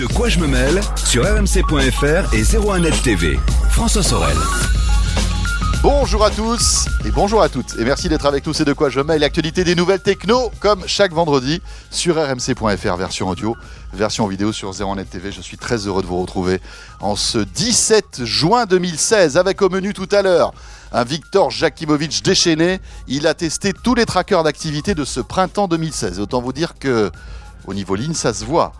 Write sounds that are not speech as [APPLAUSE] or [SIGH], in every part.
De quoi je me mêle sur rmc.fr et 01net TV. François Sorel. Bonjour à tous et bonjour à toutes et merci d'être avec nous. C'est de quoi je mêle l'actualité des nouvelles techno comme chaque vendredi sur rmc.fr version audio, version vidéo sur 01net TV. Je suis très heureux de vous retrouver en ce 17 juin 2016 avec au menu tout à l'heure un Victor Jakimovic déchaîné. Il a testé tous les trackers d'activité de ce printemps 2016. Autant vous dire que au niveau ligne, ça se voit.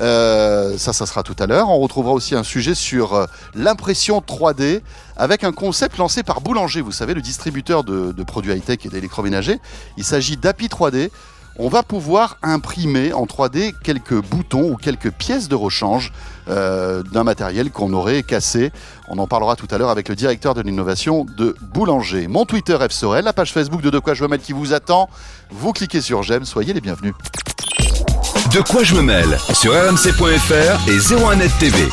Euh, ça, ça sera tout à l'heure. On retrouvera aussi un sujet sur euh, l'impression 3D avec un concept lancé par Boulanger, vous savez, le distributeur de, produits high-tech et d'électroménager. Il s'agit d'API 3D. On va pouvoir imprimer en 3D quelques boutons ou quelques pièces de rechange euh, d'un matériel qu'on aurait cassé. On en parlera tout à l'heure avec le directeur de l'innovation de Boulanger. Mon Twitter F Sorel, la page Facebook de De quoi je me mêle qui vous attend. Vous cliquez sur j'aime, soyez les bienvenus. De quoi je me mêle? Sur rmc.fr et 01net TV.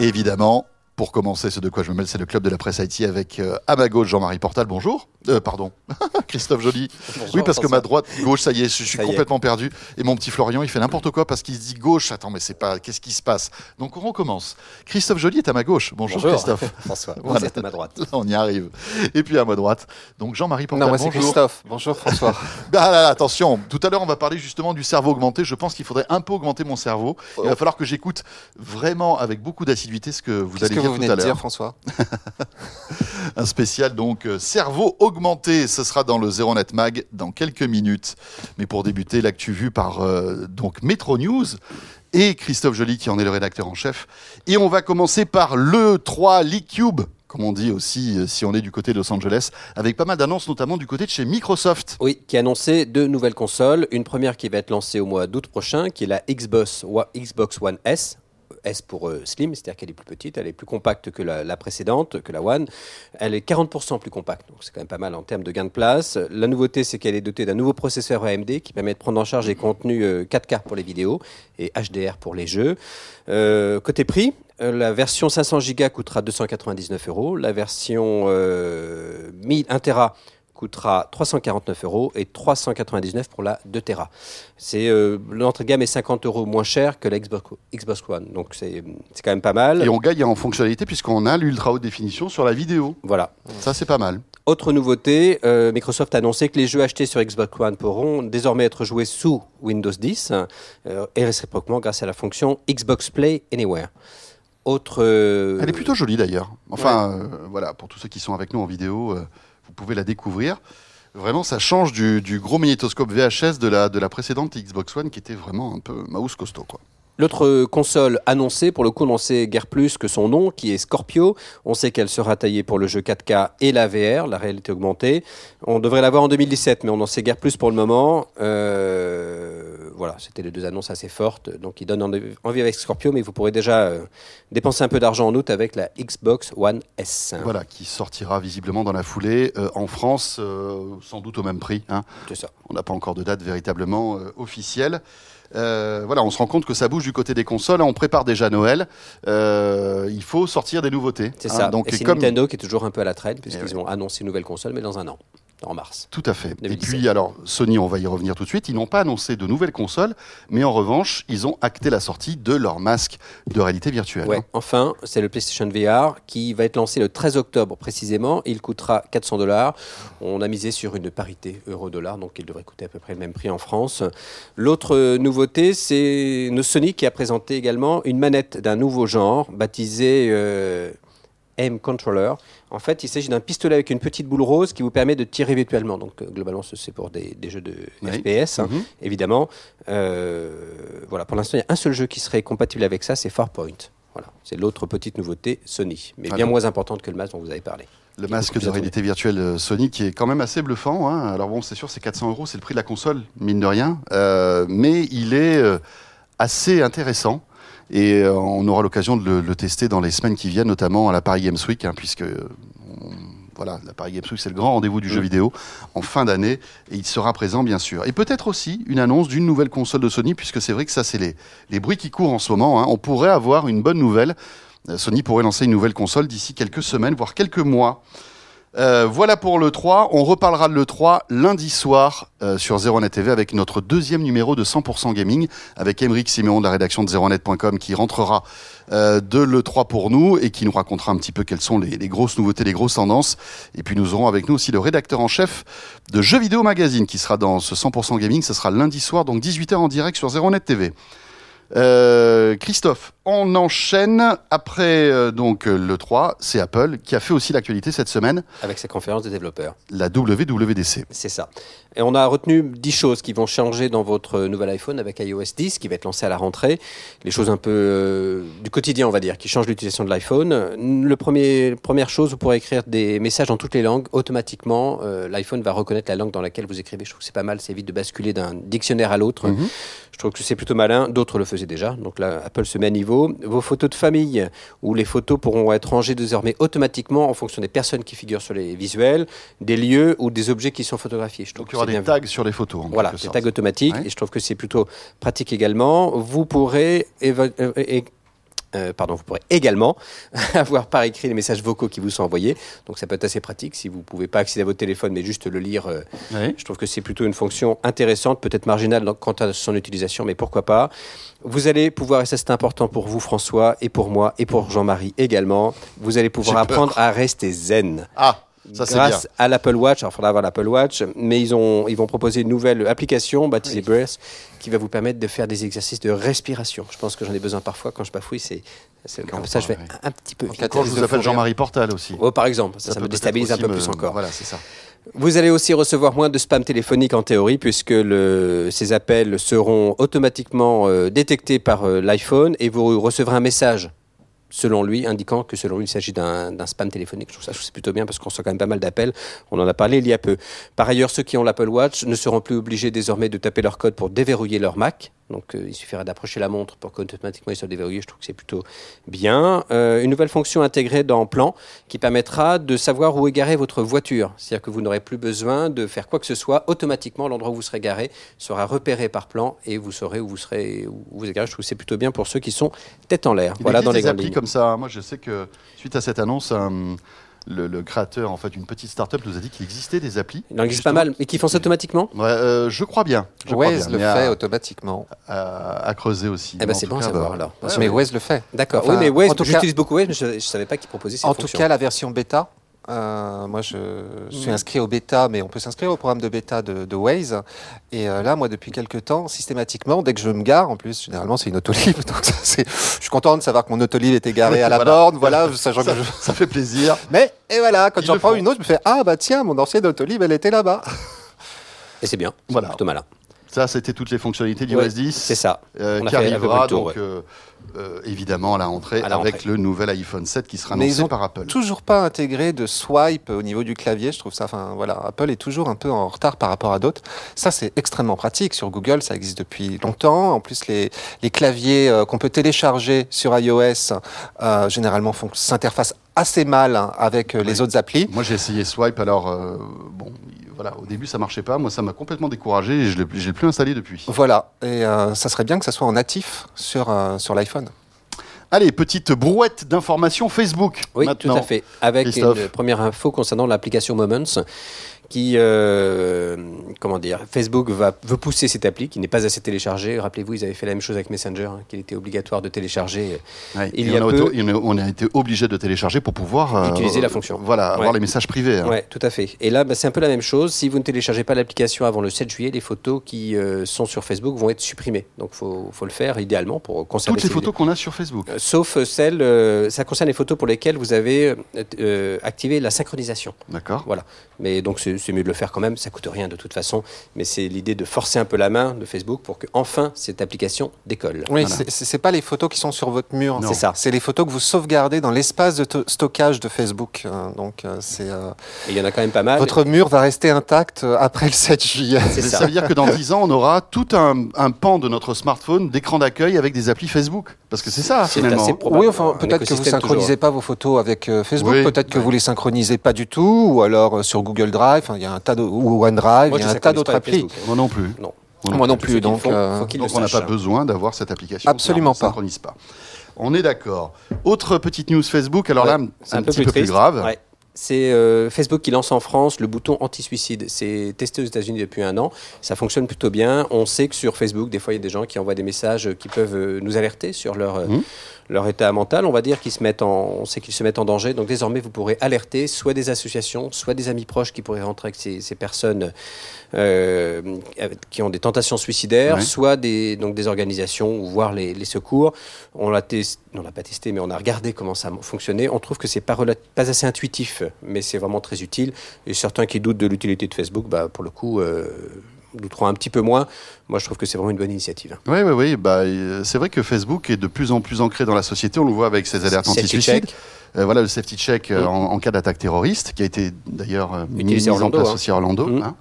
Évidemment, pour commencer ce De quoi je me mêle, c'est le club de la presse Haïti avec euh, à ma gauche Jean-Marie Portal, bonjour. Euh, pardon, [LAUGHS] Christophe Joly. oui, parce que ma droite, gauche, ça y est, je suis est. complètement perdu. Et mon petit Florian, il fait n'importe quoi parce qu'il se dit gauche. Attends, mais c'est pas. Qu'est-ce qui se passe? Donc on recommence. Christophe Joly est à ma gauche. Bonjour, Christophe. [LAUGHS] François. [LAUGHS] Vous Voilà. êtes à ma droite. Là, on y arrive. Et puis à ma droite, donc Jean-Marie Portal. Non, moi c'est bonjour. Christophe. Bonjour François. Ah là là, attention, tout à l'heure on va parler justement du cerveau augmenté. Je pense qu'il faudrait un peu augmenter mon cerveau. Il va falloir que j'écoute vraiment avec beaucoup d'assiduité ce que vous allez dire vous tout venez à de dire François [LAUGHS] Un spécial donc euh, cerveau augmenté, ce sera dans le Zero Net Mag dans quelques minutes. Mais pour débuter, l'actu vue par euh, donc Metro News et Christophe Joly qui en est le rédacteur en chef. Et on va commencer par le 3 Cube, comme on dit aussi euh, si on est du côté de Los Angeles, avec pas mal d'annonces notamment du côté de chez Microsoft. Oui, qui a annoncé deux nouvelles consoles. Une première qui va être lancée au mois d'août prochain, qui est la Xbox One S. S pour euh, Slim, c'est-à-dire qu'elle est plus petite, elle est plus compacte que la, précédente, que la One. Elle est 40% plus compacte, donc c'est quand même pas mal en termes de gain de place. La nouveauté, c'est qu'elle est dotée d'un nouveau processeur AMD qui permet de prendre en charge les contenus euh, 4K pour les vidéos et HDR pour les jeux. Euh, côté prix, euh, la version 500 Go coûtera 299 euros, la version euh, 1000 1 Tera coûtera 349 euros et 399 pour la 2 Tera. C'est euh, l'entrée de gamme est 50 euros moins cher que la Xbox, One, donc c'est quand même pas mal. Et on gagne en fonctionnalité puisqu'on a l'ultra haute définition sur la vidéo. Voilà. Ça c'est pas mal. Autre nouveauté, euh, Microsoft a annoncé que les jeux achetés sur Xbox One pourront désormais être joués sous Windows 10 euh, et réciproquement grâce à la fonction Xbox Play Anywhere. Autre. euh, Elle est plutôt jolie d'ailleurs. Enfin, voilà, pour tous ceux qui sont avec nous en vidéo, vous pouvez la découvrir. Vraiment, ça change du, gros magnétoscope VHS de la, de la précédente Xbox One qui était vraiment un peu mouse costaud. L'autre console annoncée, pour le coup, on n'en sait guère plus que son nom, qui est Scorpio. On sait qu'elle sera taillée pour le jeu 4K et la VR, la réalité augmentée. On devrait l'avoir en 2017, mais on n'en sait guère plus pour le moment. Euh, voilà, c'était les deux annonces assez fortes. Donc, ils donnent envie avec Scorpio, mais vous pourrez déjà euh, dépenser un peu d'argent en août avec la Xbox One S. Voilà, qui sortira visiblement dans la foulée euh, en France, euh, sans doute au même prix. hein. C'est ça. On n'a pas encore de date véritablement officielle. Euh, voilà, on se rend compte que ça bouge du côté des consoles. On prépare déjà Noël. Euh, il faut sortir des nouveautés. C'est hein. ça. Donc, et c'est comme Nintendo qui est toujours un peu à la traîne, puisqu'ils Eh ont annoncé une nouvelle console, mais dans un an, en mars. Tout à fait. Et 2017. puis, alors, Sony, on va y revenir tout de suite. Ils n'ont pas annoncé de nouvelles consoles, mais en revanche, ils ont acté la sortie de leur masque de réalité virtuelle. Ouais, hein. enfin, c'est le PlayStation VR qui va être lancé le 13 octobre précisément. Il coûtera 400 dollars. On a misé sur une parité euro-dollar, donc il devrait coûter à peu près le même prix en France. L'autre nouveauté, c'est Sony qui a présenté également une manette d'un nouveau genre, baptisée euh, M Controller. En fait, il s'agit d'un pistolet avec une petite boule rose qui vous permet de tirer virtuellement. Donc, euh, globalement, ce- c'est pour des, des jeux de Oui. FPS, hein, Mhm. évidemment. Euh, voilà, pour l'instant, il y a un seul jeu qui serait compatible avec ça, c'est Farpoint. Voilà, c'est l'autre petite nouveauté Sony, mais bien moins importante que le masque dont vous avez parlé. Le masque de réalité virtuelle euh, Sony qui est quand même assez bluffant. hein. Alors bon, c'est sûr, c'est 400 euros, c'est le prix de la console, mine de rien. Euh, mais il est euh, assez intéressant. Et euh, on aura l'occasion de le, le tester dans les semaines qui viennent, notamment à la Paris Games Week, hein, puisque on- voilà, la Paris Games Week, c'est le grand rendez-vous du jeu vidéo en fin d'année, et il sera présent bien sûr. Et peut-être aussi une annonce d'une nouvelle console de Sony, puisque c'est vrai que ça, c'est les, les bruits qui courent en ce moment. hein. On pourrait avoir une bonne nouvelle. Euh, Sony pourrait lancer une nouvelle console d'ici quelques semaines, voire quelques mois. Euh, voilà pour le 3. On reparlera de le 3 lundi soir euh, sur Zeronet TV avec notre deuxième numéro de 100% gaming avec Émeric Siméon de la rédaction de zeronet.com qui rentrera euh, de le 3 pour nous et qui nous racontera un petit peu quelles sont les, les grosses nouveautés, les grosses tendances. Et puis nous aurons avec nous aussi le rédacteur en chef de Jeux Vidéo Magazine qui sera dans ce 100% gaming. Ce sera lundi soir, donc 18h en direct sur Zeronet TV. Euh, Christophe, on enchaîne après euh, donc euh, le 3, c'est Apple qui a fait aussi l'actualité cette semaine, Avec sa conférence des développeurs. la WWDC. C'est ça. Et on a retenu 10 choses qui vont changer dans votre nouvel iPhone avec iOS 10 qui va être lancé à la rentrée. Les choses un peu euh, du quotidien, on va dire, qui changent l'utilisation de l'iPhone. Le premier, première chose, vous pourrez écrire des messages dans toutes les langues. Automatiquement, euh, l'iPhone va reconnaître la langue dans laquelle vous écrivez. Je trouve que c'est pas mal, ça évite de basculer d'un dictionnaire à l'autre. Mhm. Je trouve que c'est plutôt malin. D'autres le faisaient déjà. Donc là, Apple se met à niveau. Vos photos de famille, où les photos pourront être rangées désormais automatiquement en fonction des personnes qui figurent sur les visuels, des lieux ou des objets qui sont photographiés. Je trouve Donc des bien vu. tags sur les photos. en Voilà, des sorte. tags automatiques, Ouais. et je trouve que c'est plutôt pratique également. Vous pourrez, euh, euh, pardon, vous pourrez également [LAUGHS] avoir par écrit les messages vocaux qui vous sont envoyés. Donc ça peut être assez pratique si vous ne pouvez pas accéder à votre téléphone, mais juste le lire. euh, je trouve que c'est plutôt une fonction intéressante, peut-être marginale quant à son utilisation, mais pourquoi pas. Vous allez pouvoir, et ça c'est important pour vous François, et pour moi, et pour Jean-Marie également, vous allez pouvoir apprendre à rester zen Ah, ça bien. grâce à l'Apple Watch. Alors, il faudra avoir l'Apple Watch, mais ils, ont, ils vont proposer une nouvelle application baptisée Breath qui va vous permettre de faire des exercices de respiration. Je pense que j'en ai besoin parfois quand je bafouille. C'est, comme ça, je vais ouais. un petit peu vite. Quand je vous appelle Jean-Marie Portal aussi. Oh, par exemple, ça, ça, peut me déstabilise un peu plus encore. Voilà, c'est ça. Vous allez aussi recevoir moins de spam téléphonique en théorie, puisque le- ces appels seront automatiquement euh, détectés par euh, l'iPhone et vous recevrez un message selon lui, indiquant que selon lui, il s'agit d'un spam téléphonique. Je trouve ça c'est plutôt bien parce qu'on reçoit quand même pas mal d'appels. On en a parlé il y a peu. Par ailleurs, ceux qui ont l'Apple Watch ne seront plus obligés désormais de taper leur code pour déverrouiller leur Mac. Donc, euh, il suffira d'approcher la montre pour qu'automatiquement il soit déverrouillé. Je trouve que c'est plutôt bien. Euh, une nouvelle fonction intégrée dans Plan qui permettra de savoir où est garée votre voiture. C'est-à-dire que vous n'aurez plus besoin de faire quoi que ce soit. Automatiquement, l'endroit où vous serez garé sera repéré par Plan et vous saurez où vous serez où vous êtes garé. Je trouve que c'est plutôt bien pour ceux qui sont tête en l'air. Il Voilà dans les des grandes applis lignes. comme ça. Moi, je sais que suite à cette annonce, le, le créateur, en fait, une petite start-up nous a dit qu'il existait des applis. Il en existe pas mal, mais qui font ça automatiquement Ouais, euh, je crois bien. Je crois Waze bien, le fait à, automatiquement. à- à creuser aussi. Eh Mais ben, en c'est bon à savoir bah, alors. ouais, mais ouais. Waze le fait. D'accord. Enfin, oui, mais Waze, en tout cas- j'utilise beaucoup Waze, mais je ne savais pas qu'il proposait cette En fonction. tout cas, la version bêta. Euh, moi, je suis inscrit au bêta, mais on peut s'inscrire au programme de bêta de, de Waze. Et euh, là, moi, depuis quelques temps, systématiquement, dès que je me gare, en plus, généralement, c'est une autolib. [LAUGHS] Donc, ça, je suis content de savoir que mon autolib était garé à la [LAUGHS] Voilà. borne. Voilà, sachant que Ça, je... ça fait plaisir. Mais, et voilà, quand j'en prends font. une autre, je me fais Ah, bah tiens, mon ancienne autolib, elle était là-bas. Et c'est bien. C'est Voilà. plutôt malin. Ça, c'était toutes les fonctionnalités du OS 10. C'est ça. euh, qui arrivera donc euh, euh, évidemment à la rentrée À la avec rentrée. le nouvel iPhone 7 qui sera Mais annoncé ils ont par Apple. Toujours pas intégré de swipe au niveau du clavier. Je trouve ça, enfin voilà, Apple est toujours un peu en retard par rapport à d'autres. Ça, c'est extrêmement pratique. Sur Google, ça existe depuis longtemps. En plus, les, les claviers qu'on peut télécharger sur iOS, généralement, s'interfacent assez mal hein, avec les Oui. autres applis. Moi, j'ai essayé Swipe. Alors, bon, voilà, au début, ça marchait pas. Moi, ça m'a complètement découragé et je l'ai j'ai plus installé depuis. Voilà, et euh, ça serait bien que ça soit en natif sur, euh, sur l'iPhone. Allez, petite brouette d'informations Facebook. Oui, maintenant. tout à fait. Avec Christophe. une première info concernant l'application Moments, qui, euh, comment dire, Facebook va, veut pousser cette appli qui n'est pas assez téléchargée. Rappelez-vous, ils avaient fait la même chose avec Messenger, hein, qu'il était obligatoire de télécharger. Ouais, Il y a on, a peu- a- on a été obligé de télécharger pour pouvoir euh, Utiliser la fonction. Voilà, avoir Ouais. les messages privés. hein. Ouais, tout à fait. Et là, bah, c'est un peu la même chose. Si vous ne téléchargez pas l'application avant le 7 juillet, les photos qui euh, sont sur Facebook vont être supprimées. Donc, il faut, faut le faire idéalement pour conserver Toutes les photos qu'on a sur Facebook. Euh, Sauf euh, celles, euh, ça concerne les photos pour lesquelles vous avez euh, euh, activé la synchronisation. D'accord. Voilà. Mais donc c'est c'est mieux de le faire quand même, ça coûte rien de toute façon. Mais c'est l'idée de forcer un peu la main de Facebook pour que enfin cette application décolle. Oui, Voilà. c'est- pas les photos qui sont sur votre mur. Non. C'est ça. C'est les photos que vous sauvegardez dans l'espace de to- stockage de Facebook. hein. donc, euh, c'est euh, il y en a quand même pas mal. votre mur va rester intact euh, après le 7 juillet. Ça. ça veut dire que dans 10 ans, on aura tout un, un pan de notre smartphone d'écran d'accueil avec des applis Facebook. Parce que c'est ça, C'est finalement. assez probable. Oui, enfin, peut-être que vous écosystème synchronisez toujours. pas vos photos avec euh, Facebook, Oui, peut-être que ouais. vous les synchronisez pas du tout, ou alors euh, sur Google Drive, enfin, il y a un tas de, ou OneDrive, Moi, il y a un tas d'autres applis. Moi non plus. Non. Moi non plus, donc. euh, faut Donc on n'a pas besoin d'avoir cette application. Absolument car on ne pas. synchronise pas. On est d'accord. Autre petite news Facebook. Alors là, Ouais, un, petit peu plus grave. Ouais. C'est euh, Facebook qui lance en France le bouton anti-suicide. C'est testé aux États-Unis depuis un an. Ça fonctionne plutôt bien. On sait que sur Facebook, des fois, il y a des gens qui envoient des messages qui peuvent euh, nous alerter sur leur, euh, Mhm. leur état mental. On va dire qu'ils se mettent en, on sait qu'ils se mettent en danger. Donc désormais, vous pourrez alerter soit des associations, soit des amis proches qui pourraient rentrer avec ces, ces personnes euh, qui ont des tentations suicidaires, Ouais. soit des, donc des organisations ou voire les, les secours. On l'a testé, on l'a pas testé, mais on a regardé comment ça fonctionnait. On trouve que c'est pas, pas assez intuitif, mais c'est vraiment très utile. Et certains qui doutent de l'utilité de Facebook, bah, pour le coup, euh, douteront un petit peu moins. Moi, je trouve que c'est vraiment une bonne initiative. Oui, oui, oui. Bah, euh, c'est vrai que Facebook est de plus en plus ancré dans la société. On le voit avec ses alertes anti-suicide. Euh, voilà le safety check euh, en, en cas d'attaque terroriste, qui a été d'ailleurs euh, Utilisé mis en Orlando, place hein. aussi à Orlando. Mm. hein.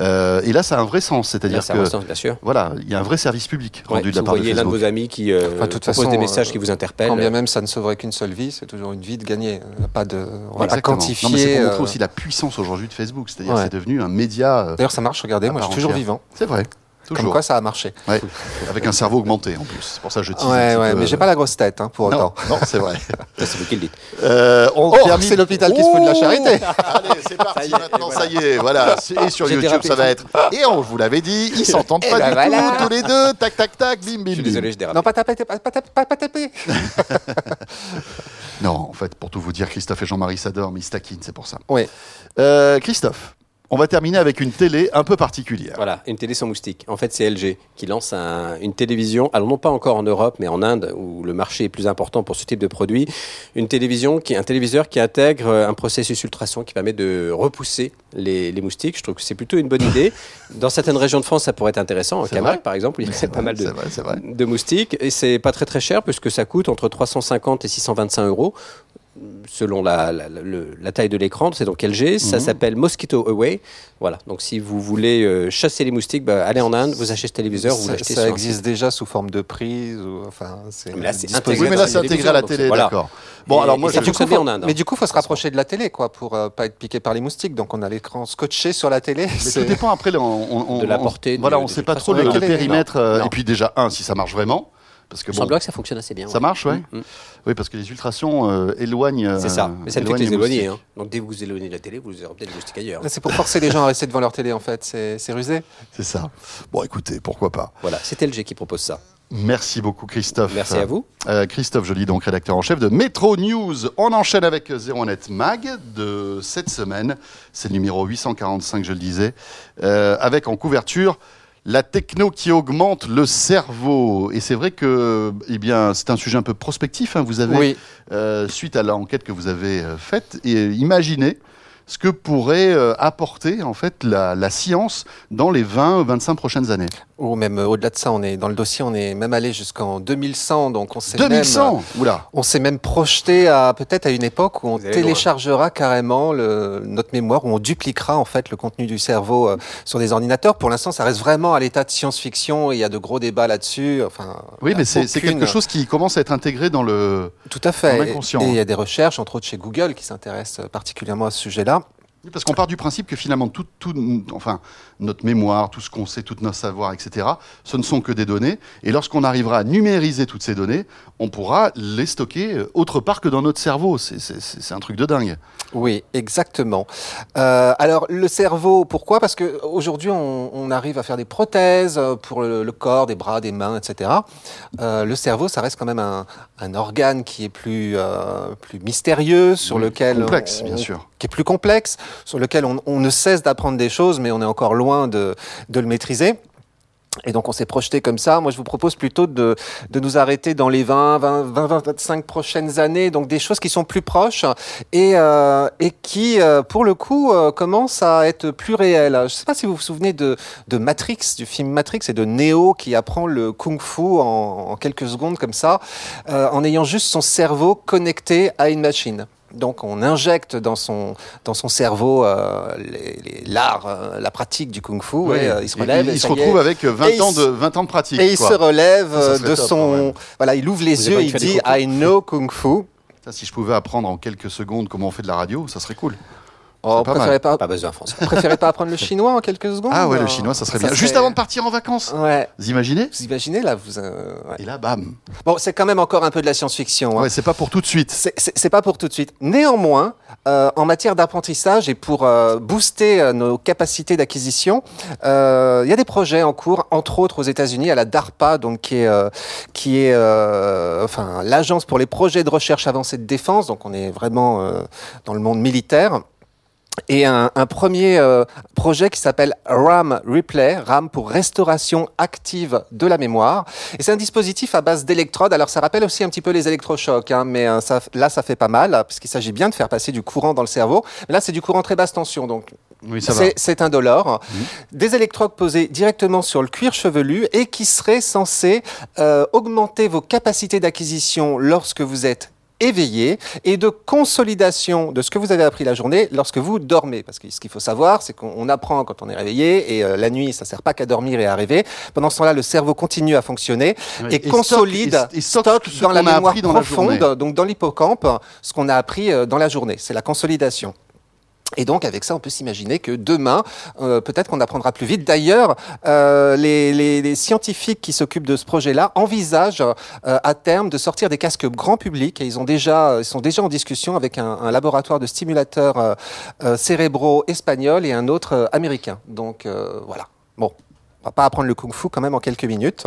Euh, et là, ça a un vrai sens, c'est-à-dire ça que reste, bien sûr. voilà, il y a un vrai service public Ouais, rendu de la vous part de voyez l'un de Facebook. vos amis qui euh, Enfin, de toute façon, des messages euh, qui vous interpellent. Quand bien même ça ne sauverait qu'une seule vie, c'est toujours une vie de gagner. Il n'y a pas de. On va pas Exactement. quantifier. Non, mais c'est pour montrer aussi la puissance aujourd'hui de Facebook, c'est-à-dire Ouais. que c'est devenu un média. D'ailleurs, ça marche, regardez, moi je suis toujours vivant. c'est vrai, Comme toujours. quoi ça a marché. Ouais. Avec un cerveau augmenté en plus. C'est pour ça que je tease un Ouais, ouais, peu, mais j'ai pas la grosse tête hein, pour Non, autant. non, c'est vrai. [LAUGHS] C'est vous qui le dites. Euh, on Oh, termine- c'est l'hôpital qui se fout de la charité. [LAUGHS] Allez, c'est parti Ça y est, maintenant, ça y est, voilà. Et sur YouTube, dérapé. ça va être. Et on vous l'avait dit, ils [LAUGHS] s'entendent Et pas ben du voilà. tout, tous les deux. Tac, tac, tac, bim, bim, Je suis désolé, je dérape. Non, pas taper, pas, pas taper, pas, pas taper. Non, en fait, pour tout vous dire, Christophe et Jean-Marie s'adorent, mais ils se taquinent, c'est pour ça. Oui. Euh, Christophe, on va terminer avec une télé un peu particulière. Voilà, une télé sans moustique. En fait, c'est LG qui lance un- une télévision, alors non pas encore en Europe, mais en Inde, où le marché est plus important pour ce type de produit. Une télévision, qui, un téléviseur qui intègre euh, un processus ultrason qui permet de repousser les, les moustiques. Je trouve que c'est plutôt une bonne idée. [LAUGHS] Dans certaines régions de France, ça pourrait être intéressant. En Camargue, par exemple, il y a pas vrai, mal de, vrai, vrai. de moustiques. Et c'est pas très très cher, puisque ça coûte entre 350 et 625 euros selon la, la, la- le- la taille de l'écran, c'est donc LG, ça Mhm. s'appelle Mosquito Away. Voilà, donc si vous voulez euh, chasser les moustiques, bah, allez en Inde, vous achetez ce téléviseur, vous Ça, l'achetez ça sur existe déjà sous forme de prise. Ou, enfin, c'est Mais là, c'est intégré Oui, à la télé, voilà. d'accord. Bon, Et- alors moi, je fonctionne bien en Inde. Mais du coup, il faut se rapprocher de la télé, quoi, pour euh, pas être piqué par les moustiques. Donc, on a l'écran scotché sur la télé. Mais tout dépend après, là, on, on- on- De la on- portée de- Voilà, on de sait pas trop le, périmètre. euh. Et puis déjà, un, si ça marche vraiment. Parce que bon, que ça fonctionne assez bien. ça ouais. marche, ouais. Mm, mm. Oui, parce que les ultrasons euh, éloignent. euh, C'est ça, mais ça ne fait que les éloigner. hein. Donc dès que vous vous éloignez de la télé, vous aurez peut-être ailleurs. C'est pour forcer les gens à rester devant leur télé, en fait. C'est rusé. C'est ça. Bon, écoutez, pourquoi pas. Voilà, c'est LG qui propose ça. Merci beaucoup, Christophe. Merci à vous. Euh, Christophe Joly, donc rédacteur en chef de Metro News. On enchaîne avec 01net Mag de cette semaine. C'est le numéro 845, je le disais. Euh, avec en couverture la techno qui augmente le cerveau. Et c'est vrai que eh bien, c'est un sujet un peu prospectif. hein. Vous avez, Oui. euh, suite à l'enquête que vous avez euh, faite, et imaginé ce que pourrait euh, apporter en fait la, la science dans les 20-25 prochaines années. Ou même euh, au-delà de ça, on est dans le dossier, on est même allé jusqu'en 2100. Donc, on s'est même, 2100 Oula on s'est même projeté à peut-être à une époque où on téléchargera carrément le- notre mémoire, où on dupliquera en fait le contenu du cerveau euh, sur des ordinateurs. Pour l'instant, ça reste vraiment à l'état de science-fiction. et Il y a de gros débats là-dessus. Enfin, Oui, mais c'est quelque chose qui commence à être intégré dans le. Tout à fait. Et- il y a des recherches, entre autres chez Google, qui s'intéressent particulièrement à ce sujet-là. Oui, Parce qu'on part du principe que finalement, tout, tout- enfin, notre mémoire, tout ce qu'on sait, tout notre savoir, etc., ce ne sont que des données. Et lorsqu'on arrivera à numériser toutes ces données, on pourra les stocker euh, autre part que dans notre cerveau. C'est- un truc de dingue. Oui, exactement. Euh, alors le cerveau, pourquoi? Parce que aujourd'hui, on, on arrive à faire des prothèses euh, pour le, le corps, des bras, des mains, etc. Euh, le cerveau, ça reste quand même un, un organe qui est plus euh, plus mystérieux, sur Oui, lequel complexe, on- bien sûr. qui est plus complexe, sur lequel on, ne cesse d'apprendre des choses, mais on est encore loin de, le maîtriser. Et donc on s'est projeté comme ça. Moi, je vous propose plutôt de, de nous arrêter dans les 20, 20, 20, 25 prochaines années, donc des choses qui sont plus proches et, euh, et qui, euh, pour le coup, euh, commencent à être plus réelles. Je ne sais pas si vous vous souvenez de, Matrix, du film Matrix, et de Neo qui apprend le kung-fu en, quelques secondes comme ça, en ayant juste son cerveau connecté à une machine. Donc on injecte dans son, dans son cerveau euh, les- les- l'art, euh, la pratique du kung-fu, Oui. et, euh, il se Et relève. il, se retrouve avec euh, 20 Et il ans, de, 20 ans de pratique. Et il quoi. se relève Ça, ça euh, serait de top, son. Voilà, il ouvre les Vous yeux il dit I know Kung Fu. Ça, si je pouvais apprendre en quelques secondes comment on fait de la radio, ça serait cool. Oh, pas préférez pas, Pas besoin français. [LAUGHS] préférez pas apprendre le chinois en quelques secondes Ah ouais, le euh, chinois, ça serait bien. Juste avant de partir en vacances. Ouais. Vous imaginez Vous imaginez là vous, euh, ouais. Et là, bam. Bon, c'est quand même encore un peu de la science-fiction. hein. Ouais, c'est pas pour tout de suite. C'est- pas pour tout de suite. Néanmoins, euh, en matière d'apprentissage et pour euh, booster nos capacités d'acquisition, il y a des projets en cours, entre autres aux États-Unis, à la DARPA, donc qui est, qui est enfin l'agence pour les projets de recherche avancée de défense. Donc on est vraiment dans le monde militaire. Et un, un premier euh, projet qui s'appelle RAM Replay, RAM pour restauration active de la mémoire. Et c'est un dispositif à base d'électrodes. Alors ça rappelle aussi un petit peu les électrochocs, hein, mais euh, ça, là ça fait pas mal, hein, puisqu'il s'agit bien de faire passer du courant dans le cerveau. Mais là c'est du courant très basse tension, donc Oui, c'est indolore. Des électrodes posées directement sur le cuir chevelu et qui seraient censés euh, augmenter vos capacités d'acquisition lorsque vous êtes éveillé et de consolidation de ce que vous avez appris la journée lorsque vous dormez. Parce que ce qu'il faut savoir, c'est qu'on on apprend quand on est réveillé et euh, la nuit, ça sert pas qu'à dormir et à rêver. Pendant ce temps-là, le cerveau continue à fonctionner et, Et consolide, stocke- et- stocke dans la mémoire dans profonde, journée. donc dans l'hippocampe, ce qu'on a appris euh, dans la journée. C'est la consolidation. Et donc avec ça, on peut s'imaginer que demain, euh, peut-être qu'on apprendra plus vite. D'ailleurs, euh, les, scientifiques qui s'occupent de ce projet-là envisagent euh, à terme de sortir des casques grand public et ils sont déjà en discussion avec un, un laboratoire de stimulateurs cérébraux espagnols et un autre américain. Donc voilà. Bon, on va pas apprendre le kung-fu quand même en quelques minutes.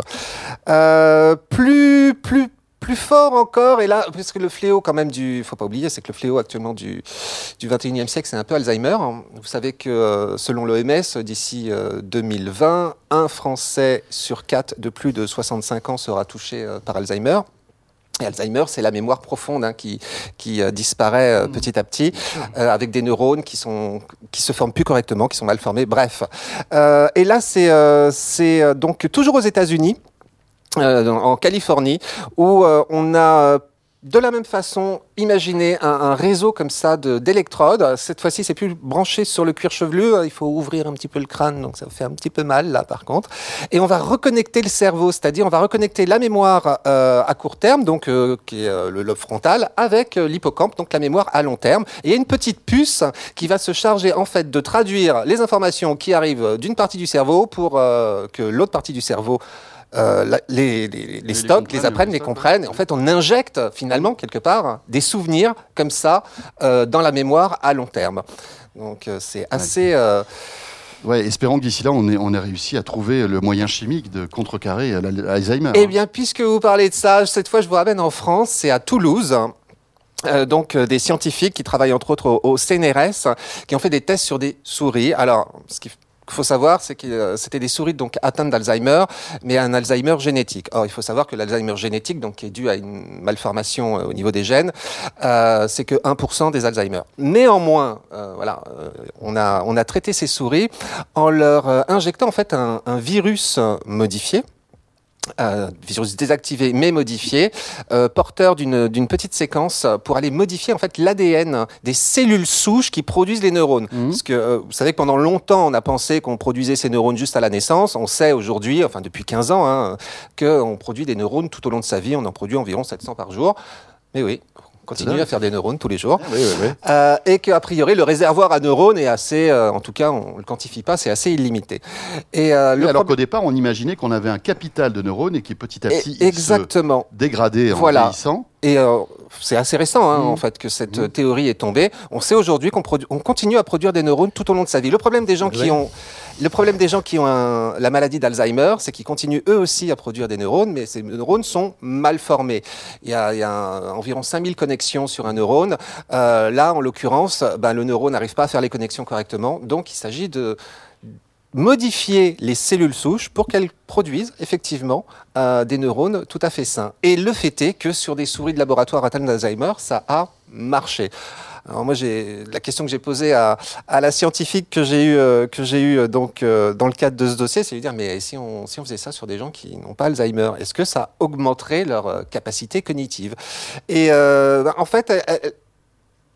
Plus, plus, plus fort encore, et là, parce que le fléau quand même du, faut pas oublier, c'est que le fléau actuellement du, du 21e siècle, c'est un peu Alzheimer. Vous savez que euh, selon l'OMS, d'ici euh, 2020, un Français sur quatre de plus de 65 ans sera touché euh, par Alzheimer. Et Alzheimer, c'est la mémoire profonde hein, qui, qui euh, disparaît euh, petit à petit, euh, avec des neurones qui sont qui se forment plus correctement, qui sont mal formés. Bref. Euh, et là, c'est euh, c'est euh, donc toujours aux États-Unis, euh, en Californie, où euh, on a euh, de la même façon imaginé un, un réseau comme ça de- d'électrodes. Cette fois-ci, c'est plus branché sur le cuir chevelu. Il faut ouvrir un petit peu le crâne, donc ça fait un petit peu mal là, par contre. Et on va reconnecter le cerveau, c'est-à-dire on va reconnecter la mémoire euh, à court terme, donc euh, qui est euh, le lobe frontal, avec euh, l'hippocampe, donc la mémoire à long terme. Et il y a une petite puce qui va se charger en fait de traduire les informations qui arrivent d'une partie du cerveau pour euh, que l'autre partie du cerveau euh, la- les, les, les les stocks, les apprennent, les comprennent. En fait, on injecte finalement quelque part des souvenirs comme ça euh, dans la mémoire à long terme. Donc euh, c'est assez. euh, Ouais, espérons que d'ici là, on ait, on ait réussi à trouver le moyen chimique de contrecarrer l'Al- l'Alzheimer. Eh bien, puisque vous parlez de ça, cette fois, je vous ramène en France, c'est à Toulouse. Euh, donc euh, des scientifiques qui travaillent entre autres au, au CNRS, qui ont fait des tests sur des souris. Alors, ce qu'il faut savoir, c'est que euh, c'était des souris donc atteintes d'Alzheimer, mais un Alzheimer génétique. Or, il faut savoir que l'Alzheimer génétique, donc qui est dû à une malformation euh, au niveau des gènes, euh, c'est que 1% des Alzheimer. Néanmoins, euh, voilà, euh, on a on a traité ces souris en leur injectant en fait un, un virus modifié euh, virus désactivé mais modifié, euh, porteur d'une d'une petite séquence pour aller modifier en fait l'ADN des cellules souches qui produisent les neurones. Mhm. Parce que euh, vous savez que pendant longtemps on a pensé qu'on produisait ces neurones juste à la naissance. On sait aujourd'hui, enfin depuis 15 ans, hein, qu'on produit des neurones tout au long de sa vie. On en produit environ 700 par jour. Mais oui, continue à faire des neurones tous les jours. Oui, oui, oui. Euh, et qu'a priori le réservoir à neurones est assez, euh, en tout cas on le quantifie pas, c'est assez illimité. Et euh, le alors qu'au départ, on imaginait qu'on avait un capital de neurones et qui petit à Et- petit il se exactement. dégradait en Voilà. vieillissant. Et c'est assez récent, hein, en fait, que cette euh, théorie est tombée. On sait aujourd'hui qu'on on continue à produire des neurones tout au long de sa vie. Le problème des gens Ouais. qui ont, le problème des gens qui ont un- la maladie d'Alzheimer, c'est qu'ils continuent eux aussi à produire des neurones, mais ces neurones sont mal formés. Il y a, il y a un- environ 5000 connexions sur un neurone. Euh, là, en l'occurrence, ben, le neurone n'arrive pas à faire les connexions correctement. Donc, il s'agit de modifier les cellules souches pour qu'elles produisent effectivement euh, des neurones tout à fait sains. Et le fait est que sur des souris de laboratoire atteintes d'Alzheimer, ça a marché. Alors moi, la question que j'ai posée à, la scientifique que j'ai eu euh, que j'ai eu euh, donc dans le cadre de ce dossier, c'est de dire mais si on faisait ça sur des gens qui n'ont pas Alzheimer, est-ce que ça augmenterait leur capacité cognitive? Et euh, en fait,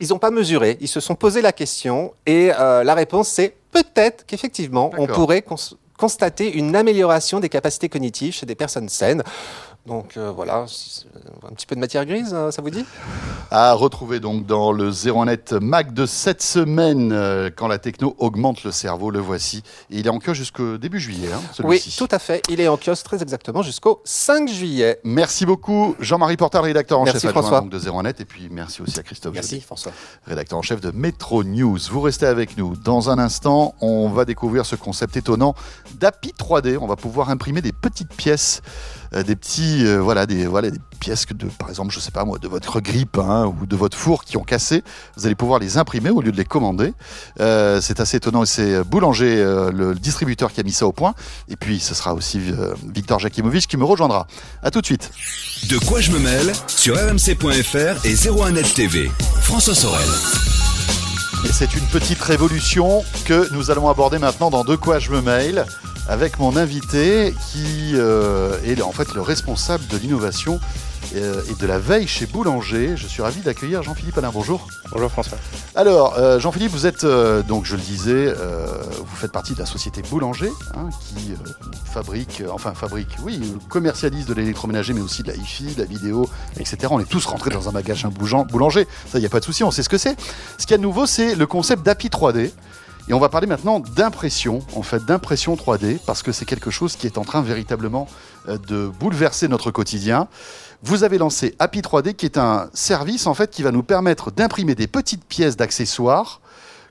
ils n'ont pas mesuré. Ils se sont posé la question et euh, la réponse c'est peut-être qu'effectivement on pourrait cons- constater une amélioration des capacités cognitives chez des personnes saines. Donc euh, voilà, un petit peu de matière grise, hein, ça vous dit? À retrouver donc dans le 01net Mac de cette semaine, euh, quand la techno augmente le cerveau, le voici. Et il est en queue jusqu'au début juillet, hein, Oui, tout à fait. Il est en kiosque très exactement jusqu'au 5 juillet. Merci beaucoup Jean-Marie Portal, rédacteur en Merci, chef François. de 01net. Et puis merci aussi à Christophe Merci Jody, François. rédacteur en chef de Metro News. Vous restez avec nous. Dans un instant, on va découvrir ce concept étonnant d'API 3D. On va pouvoir imprimer des petites pièces, euh, des petits, euh, voilà, des, voilà, des pièces que de, par exemple, je sais pas moi, de votre grippe hein, ou de votre four qui ont cassé. Vous allez pouvoir les imprimer au lieu de les commander. Euh, c'est assez étonnant. et C'est Boulanger, le distributeur, qui a mis ça au point. Et puis, ce sera aussi Victor Jakimovic qui me rejoindra. À tout de suite. De quoi je me mêle sur rmc.fr et 01net TV. François Sorel. Et c'est une petite révolution que nous allons aborder maintenant dans De quoi je me mail avec mon invité qui euh, est en fait le responsable de l'innovation euh, et de la veille chez Boulanger. Je suis ravi d'accueillir Jean-Philippe Alain. Bonjour. Bonjour François. Alors, euh, Jean-Philippe, vous êtes, donc je le disais, vous faites partie de la société Boulanger, hein, qui fabrique, enfin fabrique, oui, commercialise de l'électroménager, mais aussi de la hi-fi, de la vidéo, etc. On est tous rentrés dans un magasin boulanger, ça, il n'y a pas de souci, on sait ce que c'est. Ce qu'il y a de nouveau, c'est le concept d'API 3D. Et on va parler maintenant d'impression, en fait, d'impression 3D, parce que c'est quelque chose qui est en train véritablement euh, de bouleverser notre quotidien. Vous avez lancé API 3D, qui est un service en fait qui va nous permettre d'imprimer des petites pièces d'accessoires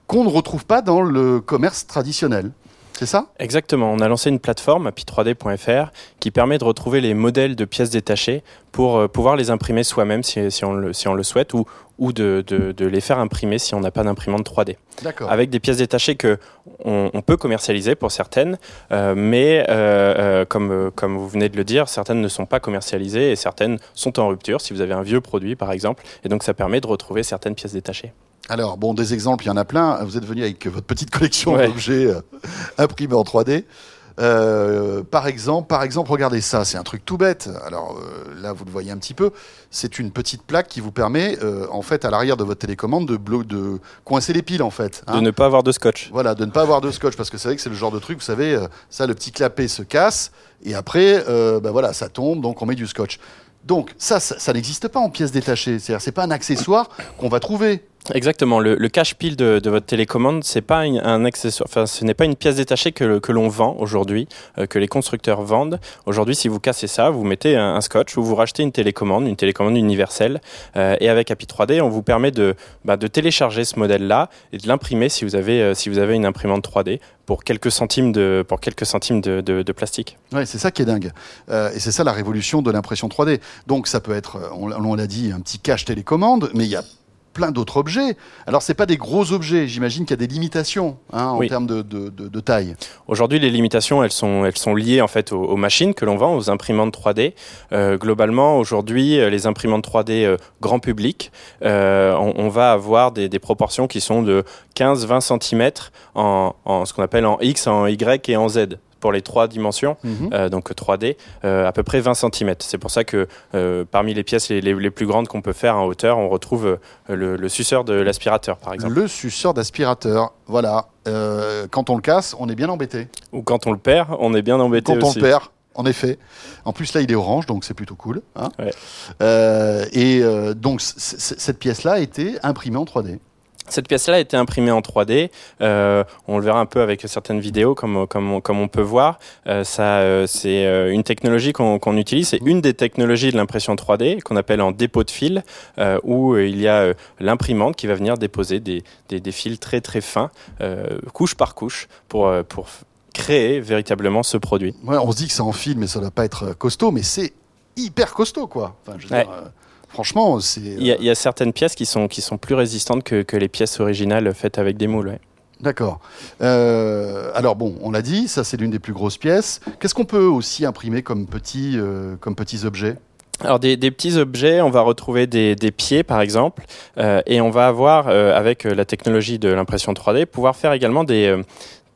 qu'on ne retrouve pas dans le commerce traditionnel. C'est ça? Exactement, on a lancé une plateforme, api3d.fr, qui permet de retrouver les modèles de pièces détachées pour euh, pouvoir les imprimer soi-même si, si on le, si on le souhaite ou, ou de, de- de les faire imprimer si on n'a pas d'imprimante 3D. D'accord. Avec des pièces détachées que on, on peut commercialiser pour certaines, euh, mais comme, euh, comme vous venez de le dire, certaines ne sont pas commercialisées et certaines sont en rupture si vous avez un vieux produit par exemple, et donc ça permet de retrouver certaines pièces détachées. Alors, bon, des exemples, il y en a plein. Vous êtes venu avec votre petite collection Ouais. d'objets euh, imprimés en 3D. Euh, par exemple, par exemple, regardez ça, c'est un truc tout bête. Alors euh, là, vous le voyez un petit peu. C'est une petite plaque qui vous permet, euh, en fait, à l'arrière de votre télécommande, de, coincer les piles, en fait. hein. De ne pas avoir de scotch. Voilà, de ne pas avoir de scotch, parce que c'est vrai que c'est le genre de truc, vous savez, ça, le petit clapet se casse, et après, bah voilà, ça tombe, donc on met du scotch. Donc ça, ça, n'existe pas en pièces détachées. C'est-à-dire, c'est pas un accessoire qu'on va trouver. Exactement. Le, le cache-pile de, votre télécommande, c'est pas une- un accessoire. Enfin, ce n'est pas une pièce détachée que, l'on vend aujourd'hui, euh, que les constructeurs vendent. Aujourd'hui, si vous cassez ça, vous mettez un, un scotch ou vous rachetez une télécommande, une télécommande universelle. Euh, et avec API 3D, on vous permet de, bah, de télécharger ce modèle-là et de l'imprimer si vous avez euh, si vous avez une imprimante 3D pour quelques centimes de pour quelques centimes de, plastique. Ouais, c'est ça qui est dingue. Euh, et c'est ça la révolution de l'impression 3D. Donc ça peut être, euh, on, on l'a dit, un petit cache télécommande, mais il y a plein d'autres objets. Alors c'est pas des gros objets, j'imagine qu'il y a des limitations hein, en Oui. termes de, de- de- de taille. Aujourd'hui, les limitations, elles sont, elles sont liées en fait aux, aux machines que l'on vend, aux imprimantes 3D. Euh, globalement, aujourd'hui, euh, les imprimantes 3D euh, grand public, euh, on, on va avoir des, des proportions qui sont de 15-20 cm en, en ce qu'on appelle en X, en Y et en Z pour les trois dimensions, Mhm. euh, donc 3D, euh, à peu près 20 cm. C'est pour ça que euh, parmi les pièces les, les- les plus grandes qu'on peut faire en hauteur, on retrouve le, le suceur de l'aspirateur, par exemple. Le suceur d'aspirateur, voilà. Quand on le casse, on est bien embêté. Ou quand on le perd, on est bien embêté Quand on aussi. le perd, en effet. En plus, là, il est orange, donc c'est plutôt cool. hein. Ouais. Et donc, cette pièce-là a été imprimée en 3D. Cette pièce-là a été imprimée en 3D. Euh, on le verra un peu avec certaines vidéos, comme, comme, on, comme on peut voir. Euh, ça, euh, c'est une technologie qu'on utilise. C'est une des technologies de l'impression 3D qu'on appelle en dépôt de fil, où il y a l'imprimante qui va venir déposer des, des, des fils très très fins, couche par couche, pour, pour créer véritablement ce produit. Ouais, on se dit que c'est en film, mais ça doit pas être costaud, mais c'est hyper costaud, quoi. Enfin, je veux Ouais. dire, franchement, c'est. Il y, a, il y a certaines pièces qui sont, qui sont plus résistantes que, que les pièces originales faites avec des moules. ouais. D'accord. Euh, alors bon, on l'a dit, ça c'est l'une des plus grosses pièces. Qu'est-ce qu'on peut aussi imprimer comme petits, euh, comme petits objets? Alors des, des petits objets, on va retrouver des, des pieds par exemple, euh, et on va avoir euh, avec euh, la technologie de l'impression 3D pouvoir faire également des, euh,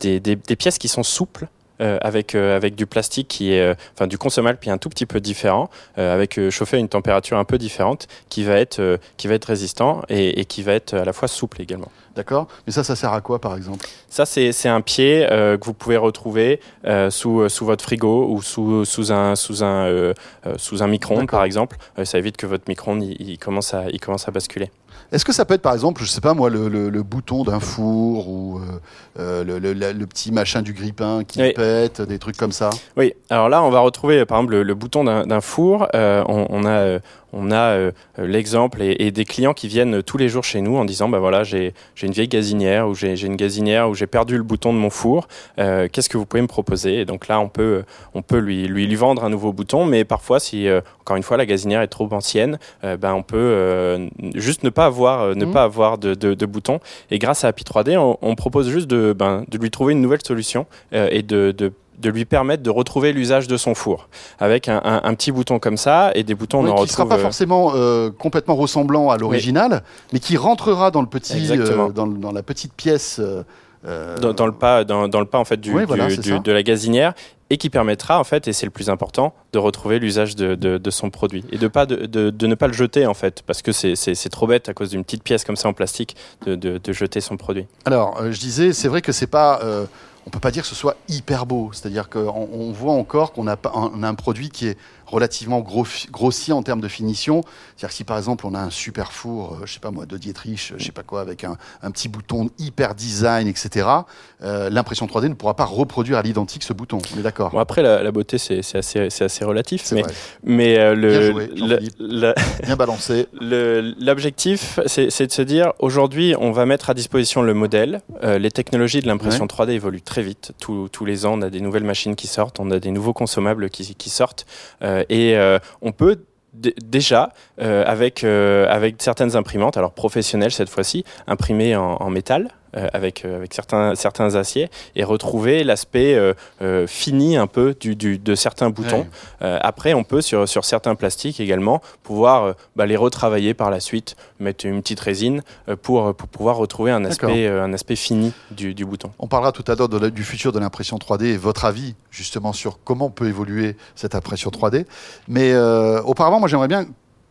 des, des- des pièces qui sont souples. Euh, avec, euh, avec du plastique qui est, euh, enfin du consommable qui est un tout petit peu différent, avec chauffé à une température un peu différente, qui va être, qui va être résistant et, et qui va être à la fois souple également. D'accord Mais ça, ça sert à quoi par exemple? Ça, c'est un pied euh, que vous pouvez retrouver euh, sous, sous votre frigo ou sous, sous un, sous un, euh, sous un micro-ondes, par exemple. Ça évite que votre micro-ondes il, il commence à, il commence à basculer. Est-ce que ça peut être par exemple, je sais pas moi, le, le- le bouton d'un four ou euh, euh, le, le- petit machin du grille-pain qui Oui. pète, des trucs comme ça? Oui, alors là, on va retrouver par exemple le, bouton d'un four. Euh, on, on a, on a euh, euh, l'exemple et, et des clients qui viennent tous les jours chez nous en disant bah voilà, j'ai j'ai une vieille gazinière ou j'ai une gazinière ou j'ai perdu le bouton de mon four. Euh, Qu'est-ce que vous pouvez me proposer? Et donc là, on peut, on peut lui, lui, lui vendre un nouveau bouton, mais parfois, si euh, encore une fois la gazinière est trop ancienne, euh, ben on peut euh, juste ne pas avoir, euh, ne Mhm. pas avoir de, de, de bouton. Et grâce à API 3D, on, on propose juste de, ben, de lui trouver une nouvelle solution euh, et de, de de lui permettre de retrouver l'usage de son four avec un, un- un petit bouton comme ça et des boutons Oui, on en qui ne sera pas euh, forcément euh, complètement ressemblant à l'original, mais qui rentrera dans, le petit, euh, dans, la petite pièce. euh, dans, dans le pas dans, dans le pas en fait du, Oui, voilà, du- c'est du- ça. de la gazinière et qui permettra en fait et c'est le plus important de retrouver l'usage de, de- de son produit et de pas de, ne pas le jeter en fait parce que c'est- trop bête à cause d'une petite pièce comme ça en plastique de, jeter son produit Alors, euh, je disais, c'est vrai que c'est pas. euh, on peut pas dire que ce soit hyper beau. C'est-à-dire qu'on on voit encore qu'on a un produit qui est relativement gros, grossi en termes de finition. C'est-à-dire que si par exemple on a un super four, euh, je sais pas moi, de Dietrich, euh, je sais pas quoi, avec un, un petit bouton hyper design, etc., euh, l'impression 3D ne pourra pas reproduire à l'identique ce bouton. On est d'accord bon après la, la beauté c'est assez, assez relatif mais, vrai. mais euh, Bien le, joué, le- le- [LAUGHS] Bien balancé. Le- L'objectif, c'est de se dire, aujourd'hui, on va mettre à disposition le modèle. Euh, les technologies de l'impression 3D évoluent très vite. Tous, tous les ans, on a des nouvelles machines qui sortent, on a des nouveaux consommables qui, qui sortent. Euh, et euh, on peut déjà, euh, avec, euh, certaines imprimantes, alors professionnelles cette fois-ci, imprimer en, en métal. Euh, avec, euh, avec certains, certains aciers et retrouver l'aspect euh, fini un peu du, du- de certains boutons. Ouais. Après, on peut sur, sur certains plastiques également pouvoir bah, les retravailler par la suite, mettre une petite résine pour, pour pouvoir retrouver un aspect, un aspect fini du, du bouton. On parlera tout à l'heure du futur de l'impression 3D et votre avis justement sur comment peut évoluer cette impression 3D. Mais euh, auparavant, moi j'aimerais bien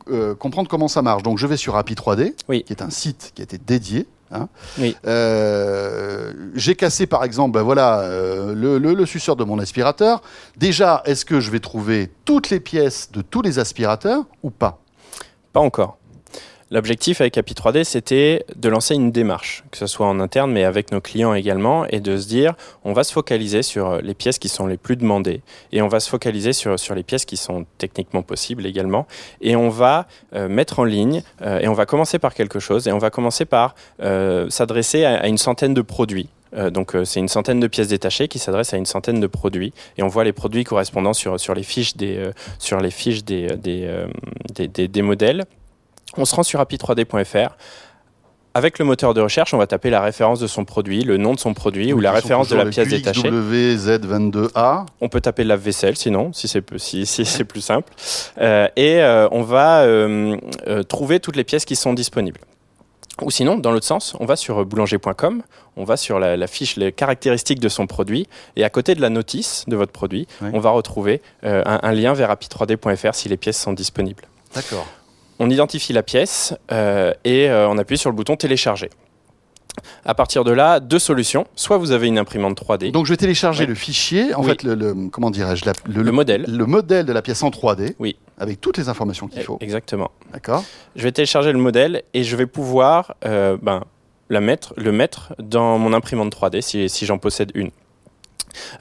euh, comprendre comment ça marche. Donc je vais sur Happy 3D, Oui. qui est un site qui a été dédié. Hein. Oui. Euh, J'ai cassé par exemple, ben voilà, euh, le, le- le suceur de mon aspirateur. Déjà, est-ce que je vais trouver toutes les pièces de tous les aspirateurs ou pas? Pas encore. L'objectif avec Happy 3D, c'était de lancer une démarche, que ce soit en interne, mais avec nos clients également, et de se dire, on va se focaliser sur les pièces qui sont les plus demandées, et on va se focaliser sur, sur les pièces qui sont techniquement possibles également, et on va euh, mettre en ligne, euh, et on va commencer par quelque chose, et on va commencer par euh, s'adresser à, une centaine de produits. Donc c'est une centaine de pièces détachées qui s'adressent à une centaine de produits et on voit les produits correspondant sur, sur les fiches des sur les fiches des, des, des- des modèles. On se rend sur happy3d.fr. Avec le moteur de recherche, on va taper la référence de son produit, le nom de son produit ou la référence de la pièce détachée. QXWZ22A. On peut taper lave-vaisselle sinon, si c'est si, si c'est plus simple. Euh, et euh, on va euh, trouver toutes les pièces qui sont disponibles. Ou sinon, dans l'autre sens, on va sur boulanger.com, on va sur la, la fiche, les caractéristiques de son produit, et à côté de la notice de votre produit, Oui. on va retrouver un, un lien vers happy3d.fr si les pièces sont disponibles. D'accord. On identifie la pièce euh, et euh, on appuie sur le bouton télécharger. À partir de là, deux solutions. Soit vous avez une imprimante 3D, Donc je vais télécharger le fichier, en Oui. fait, le, le- comment dirais-je, le, le modèle. le modèle de la pièce en 3D, Oui. avec toutes les informations qu'il faut. Exactement. D'accord Je vais télécharger le modèle et je vais pouvoir euh, ben, la mettre, le mettre dans mon imprimante 3D si, si j'en possède une.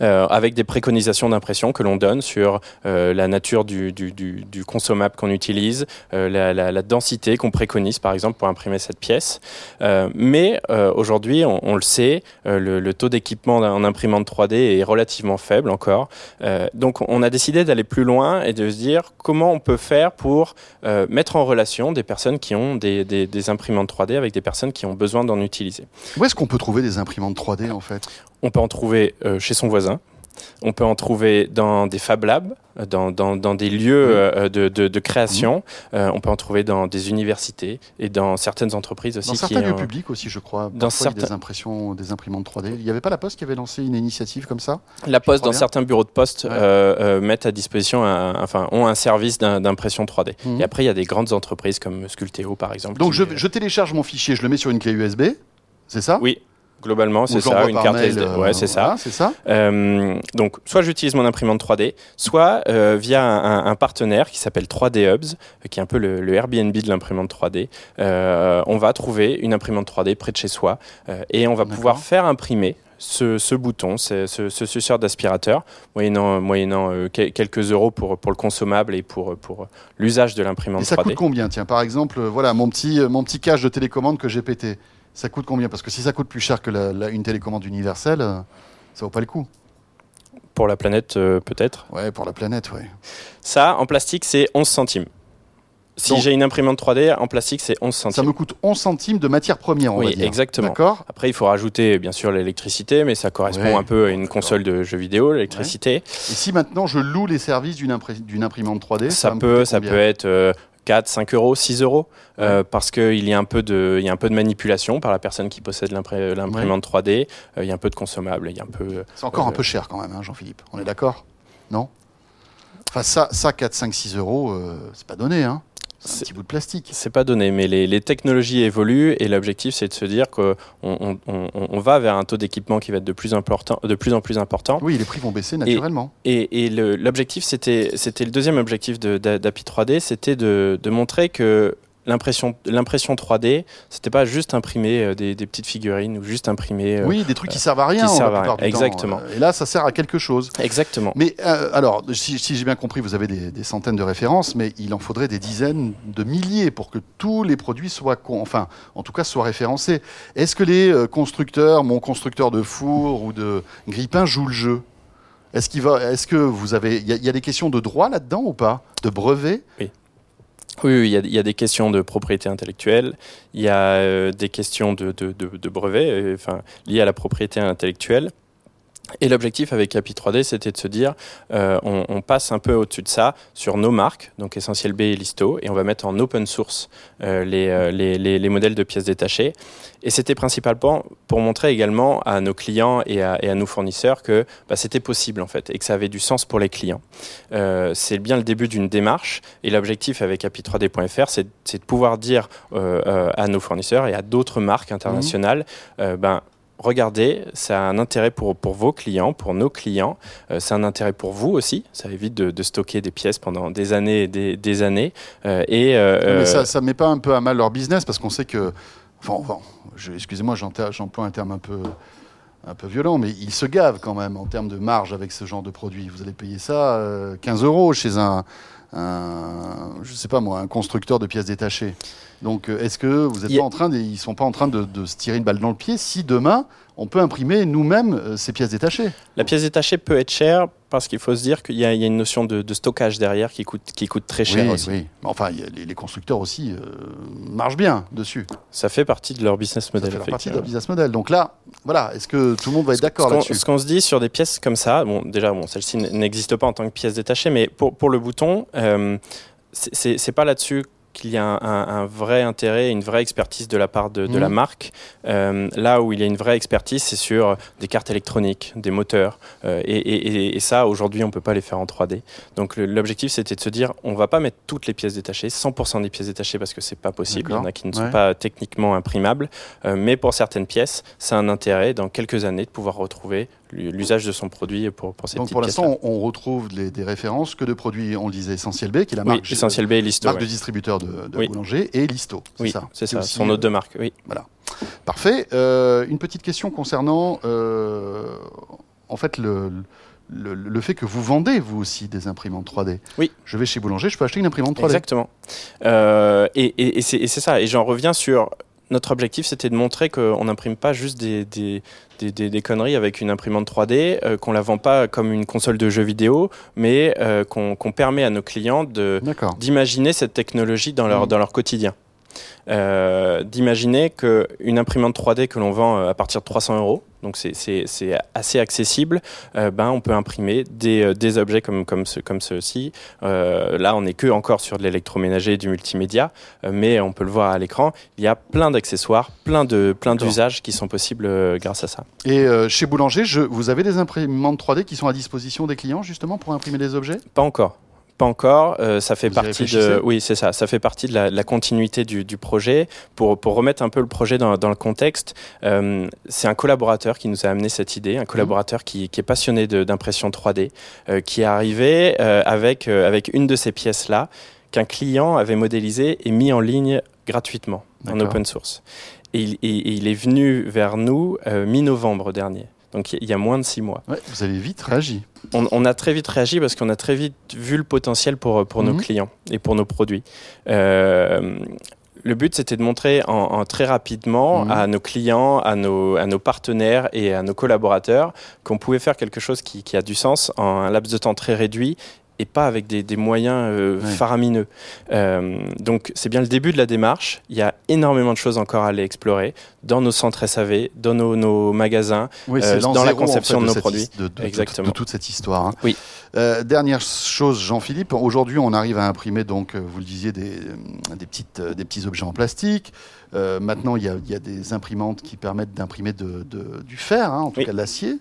Euh, avec des préconisations d'impression que l'on donne sur euh, la nature du, du- du- du consommable qu'on utilise, euh, la, la- la densité qu'on préconise par exemple pour imprimer cette pièce. Mais aujourd'hui, on, on le sait, le, le taux d'équipement en imprimante 3D est relativement faible encore. Donc on a décidé d'aller plus loin et de se dire comment on peut faire pour mettre en relation des personnes qui ont des, des- des imprimantes 3D avec des personnes qui ont besoin d'en utiliser. Où est-ce qu'on peut trouver des imprimantes 3D, en fait? On peut en trouver euh, chez son voisin. On peut en trouver dans des Fab Labs, dans, dans- dans des lieux Oui. euh, de, de- de création. Euh, on peut en trouver dans des universités et dans certaines entreprises aussi. Dans qui, certains lieux publics aussi, je crois. dans Parfois, il y a des certains- impressions, des imprimantes 3D. Il n'y avait pas la Poste qui avait lancé une initiative comme ça? La Poste, dans bien. certains bureaux de poste, Ouais. euh, euh, mettent à disposition, un- enfin, ont un service d'im- d'impression 3D. Mhm. Et après, il y a des grandes entreprises comme Sculteo, par exemple. Donc qui, je, je télécharge mon fichier, je le mets sur une clé USB. c'est ça? Oui, globalement, Ou c'est ça, une carte mail, SD. euh, Ouais, c'est ça. voilà, c'est ça. Euh, donc, soit j'utilise mon imprimante 3D, soit euh, via un, un partenaire qui s'appelle 3D Hubs, euh, qui est un peu le, le Airbnb de l'imprimante 3D. Euh, on va trouver une imprimante 3D près de chez soi euh, et on va pouvoir faire imprimer ce, ce bouton, ce, ce, ce suceur d'aspirateur, moyennant, moyennant euh, quel- quelques euros pour, pour le consommable et pour, pour l'usage de l'imprimante Et ça 3D. coûte combien? Tiens, par exemple, euh, voilà, mon petit, euh, mon petit cache de télécommande que j'ai pété. Ça coûte combien? Parce que si ça coûte plus cher que la- la- une télécommande universelle, euh, ça vaut pas le coup. Pour la planète, euh, peut-être? Ouais, pour la planète, ouais. Ça, en plastique, c'est 11 centimes. Si j'ai une imprimante 3D, en plastique, c'est 11 Ça centimes. me coûte 11 centimes de matière première, on va Oui, dire. exactement. D'accord? Après, il faut rajouter bien sûr l'électricité, mais ça correspond Ouais, un peu à une console de jeux vidéo, l'électricité. Et si maintenant je loue les services d'une imprimante 3D, Ça, va peut, ça peut être euh, 4, 5 euros, 6 euros, euh, parce qu'il y, a un peu de- il y a un peu de manipulation par la personne qui possède l'imprimante 3D, euh, il y a un peu de consommable, il y a un peu... C'est encore un Euh, peu cher quand même, hein, Jean-Philippe. On est d'accord? Non? Enfin, ça, ça 4, 5, 6 euros, euh, c'est pas donné, hein C'est un C'est- petit bout de plastique. C'est pas donné, mais les, les technologies évoluent et l'objectif c'est de se dire qu'on on, on- on va vers un taux d'équipement qui va être de plus, important, de plus en plus important. Oui, les prix vont baisser naturellement. Et, et l'objectif, c'était, c'était le deuxième objectif de- d'API 3D, c'était de, de montrer que l'impression, l'impression 3D, c'était pas juste imprimer euh, des, des petites figurines ou juste imprimer. euh, oui, des trucs qui servent à rien. qui servent à rien, temps. exactement. Euh, Et là, ça sert à quelque chose. Exactement. Mais euh, alors, si, si j'ai bien compris, vous avez des, des centaines de références, mais il en faudrait des dizaines de milliers pour que tous les produits soient, enfin, en tout cas, soient référencés. Est-ce que les euh, constructeurs, mon constructeur de four ou de grille-pain joue le jeu? Est-ce qu'il va, est-ce que vous avez, il y, y a des questions de droit là-dedans ou pas? De brevet? Oui, oui, il y, a- des questions de propriété intellectuelle, il y a euh, des questions de, brevets, euh, liées à la propriété intellectuelle. Et l'objectif avec API 3D, c'était de se dire, euh, on, on passe un peu au-dessus de ça sur nos marques, donc Essentiel B et Listo, et on va mettre en open source euh, les, euh, les, les, les modèles de pièces détachées. Et c'était principalement pour montrer également à nos clients et à, et à nos fournisseurs que bah, c'était possible en fait, et que ça avait du sens pour les clients. Euh, c'est bien le début d'une démarche, et l'objectif avec api3d.fr, c'est c'est de pouvoir dire à nos fournisseurs et à d'autres marques internationales, euh, ben, regardez, ça a un intérêt pour, pour vos clients, pour nos clients, euh, c'est un intérêt pour vous aussi, ça évite de, de stocker des pièces pendant des années et des, des années. euh, et, euh, Mais ça, euh, ça met pas un peu à mal leur business parce qu'on sait que, enfin, enfin, je- excusez-moi, j'emploie un terme un peu, un peu violent, mais ils se gavent quand même en termes de marge avec ce genre de produit. Vous allez payer ça euh, 15 euros chez un, un, je sais pas moi, un constructeur de pièces détachées. Donc, euh, est-ce que vous êtes a- pas en train, de, ils sont pas en train de, de se tirer une balle dans le pied si demain on peut imprimer nous-mêmes euh, ces pièces détachées La pièce détachée peut être chère parce qu'il faut se dire qu'il y, a il y a une notion de, de stockage derrière qui coûte, qui coûte très cher Oui, aussi. oui. Enfin, les, les constructeurs aussi euh, marchent bien dessus. Ça fait partie de leur business Ça model. fait partie de leur business model. Donc là, voilà, est-ce que tout le monde va être d'accord ce qu'on- là-dessus Ce qu'on se dit sur des pièces comme ça, bon, déjà, bon, celle-ci n'existe pas en tant que pièce détachée, mais pour, pour le bouton, euh, c'est pas là-dessus qu'il y a un, un- un vrai intérêt, une vraie expertise de la part de, de la Mhm. marque. Euh, là où il y a une vraie expertise, c'est sur des cartes électroniques, des moteurs. Euh, et, et- et- et ça, aujourd'hui, on peut pas les faire en 3D. Donc l'objectif, c'était de se dire, on va pas mettre toutes les pièces détachées, 100% des pièces détachées, parce que c'est pas possible. Il y en a qui ne sont pas techniquement imprimables. Euh, mais pour certaines pièces, a un intérêt dans quelques années de pouvoir retrouver l'usage de son produit pour, pour ces Donc pour l'instant, on, retrouve les- des références que de produits, on le disait, Essentiel B, qui est la oui, marque, Essentiel B et Listo. marque ouais. de distributeur de, de Oui. boulanger, et Listo. C'est Oui, ça. c'est ça. aussi, sont nos euh, deux marques. Oui. Parfait. Euh, une petite question concernant euh, en fait le, le, le fait que vous vendez vous aussi des imprimantes 3D. Oui. Je vais chez Boulanger, je peux acheter une imprimante 3D. Exactement. Euh, et et c'est ça. Et j'en reviens sur notre objectif, c'était de montrer qu'on n'imprime pas juste des, des, des, conneries avec une imprimante 3D, euh, qu'on la vend pas comme une console de jeux vidéo, mais euh, qu'on permet à nos clients d'imaginer cette technologie dans leur, Mhm. dans leur quotidien. Euh, d'imaginer qu'une imprimante 3D que l'on vend euh, à partir de 300 euros, donc c'est- assez accessible, euh, ben on peut imprimer des, des objets comme, comme, ce, comme ceux-ci. Euh, là, on n'est que encore sur de l'électroménager et du multimédia, mais on peut le voir à l'écran. Il y a plein d'accessoires, plein de plein D'accord. d'usages qui sont possibles grâce à ça. Et chez Boulanger, je, vous avez des imprimantes 3D qui sont à disposition des clients justement pour imprimer des objets? Pas encore. Pas encore. euh, ça fait Vous partie de. Oui, c'est ça. Ça fait partie de la, continuité du, du projet. Pour, pour remettre un peu le projet dans, dans le contexte, euh, c'est un collaborateur qui nous a amené cette idée, un collaborateur qui, qui est passionné d'impression 3D, euh, qui est arrivé avec, avec une de ces pièces-là qu'un client avait modélisé et mis en ligne gratuitement en open source. Et il, et- et il est venu vers nous mi-novembre dernier. Donc il y a moins de six mois. Ouais, vous avez vite réagi. On, on a très vite réagi parce qu'on a très vite vu le potentiel pour, pour nos Mhm. clients et pour nos produits. Euh, le but, c'était de montrer en, en très rapidement Mhm. à nos clients, à nos, à nos partenaires et à nos collaborateurs qu'on pouvait faire quelque chose qui, qui a du sens en un laps de temps très réduit et pas avec des, des moyens euh, Ouais. faramineux. Euh, donc c'est bien le début de la démarche. Il y a énormément de choses encore à aller explorer dans nos centres SAV, dans nos, nos magasins. Oui, Euh, dans la en conception fait, de nos produits. De, de- Exactement. de toute cette histoire. hein. Oui. Dernière chose, Jean-Philippe. Aujourd'hui, on arrive à imprimer, donc, vous le disiez, des, des, petites, des petits objets en plastique. Maintenant, il y, a, il y a des imprimantes qui permettent d'imprimer du fer, hein, en tout Oui. cas de l'acier.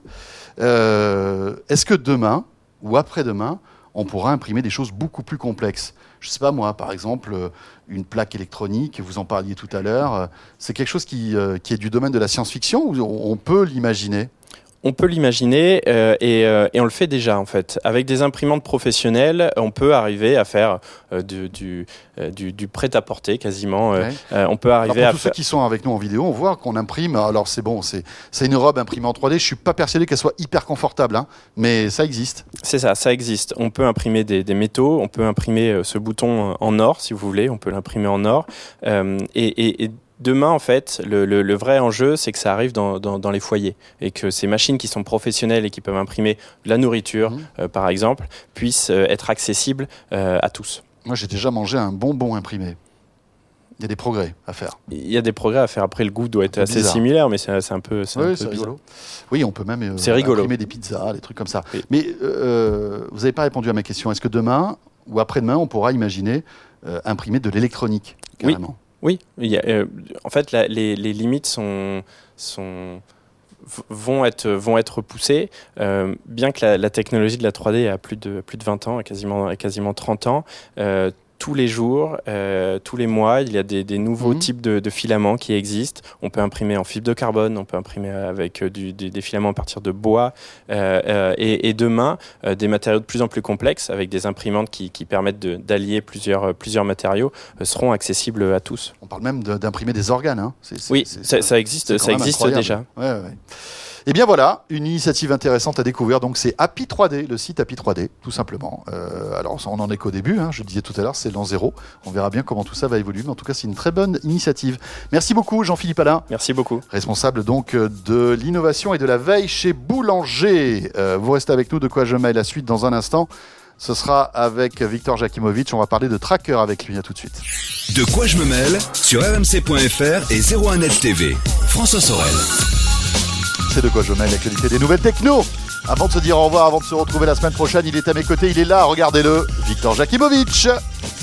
Est-ce que demain ou après-demain, on pourra imprimer des choses beaucoup plus complexes Je sais pas moi, par exemple, euh, une plaque électronique, vous en parliez tout à l'heure. euh, C'est quelque chose qui, euh, qui est du domaine de la science-fiction ou on peut l'imaginer? On peut l'imaginer euh, et, euh, et on le fait déjà en fait. Avec des imprimantes professionnelles, on peut arriver à faire euh, du, du, du- du prêt-à-porter quasiment. Ouais. on peut Alors arriver pour à tous faire. ceux qui sont avec nous en vidéo, on voit qu'on imprime. Alors c'est bon, c'est une robe imprimée en 3D. Je suis pas persuadé qu'elle soit hyper confortable, hein, mais ça existe. C'est ça, ça existe. On peut imprimer des, des métaux, on peut imprimer ce bouton en or si vous voulez, on peut l'imprimer en or. Et, et- et demain, en fait, le, le- le vrai enjeu, c'est que ça arrive dans, dans- dans les foyers et que ces machines qui sont professionnelles et qui peuvent imprimer de la nourriture, Mhm. euh, par exemple, puissent euh, être accessibles euh, à tous. Moi, j'ai déjà mangé un bonbon imprimé. Il y a des progrès à faire. Il y a des progrès à faire. Après, le goût doit être assez bizarre. similaire, mais c'est un peu. un Oui, peu rigolo. Oui, on peut même rigolo. imprimer des pizzas, des trucs comme ça. Oui. Mais vous n'avez pas répondu à ma question. Est-ce que demain ou après-demain, on pourra imaginer imprimer de l'électronique carrément? Oui, a, euh, en fait, la- les, limites vont, être, vont être poussées, euh, bien que la, la technologie de la 3D a plus de, plus de 20 ans, quasiment, quasiment 30 ans. euh, tous les jours, euh, tous les mois, il y a des, des nouveaux Mhm. types de, de filaments qui existent. On peut imprimer en fibre de carbone, on peut imprimer avec euh, du- des, des filaments à partir de bois. euh, euh, et, et demain, euh, des matériaux de plus en plus complexes, avec des imprimantes qui, qui permettent d'allier plusieurs, euh, plusieurs matériaux, euh, seront accessibles à tous. On parle même de- d'imprimer des organes. hein. Oui, ça, ça existe, ça existe incroyable. déjà. Ouais, ouais. Et bien voilà, une initiative intéressante à découvrir. Donc c'est Happy 3D, le site Happy 3D, tout simplement. Euh, alors on en est qu'au début, hein, je le disais tout à l'heure, c'est l'an zéro. On verra bien comment tout ça va évoluer, mais en tout cas c'est une très bonne initiative. Merci beaucoup Jean-Philippe Alain, Merci beaucoup. responsable donc euh, de l'innovation et de la veille chez Boulanger. Euh, vous restez avec nous, de quoi je mets la suite dans un instant. Ce sera avec Victor Jakimovic, on va parler de tracker avec lui, à tout de suite. De quoi je me mêle sur rmc.fr et 01net TV. François Sorel. C'est de quoi je mets l'actualité des nouvelles techno. Avant de se dire au revoir, avant de se retrouver la semaine prochaine, il est à mes côtés, il est là, regardez-le, Victor Jakimovic.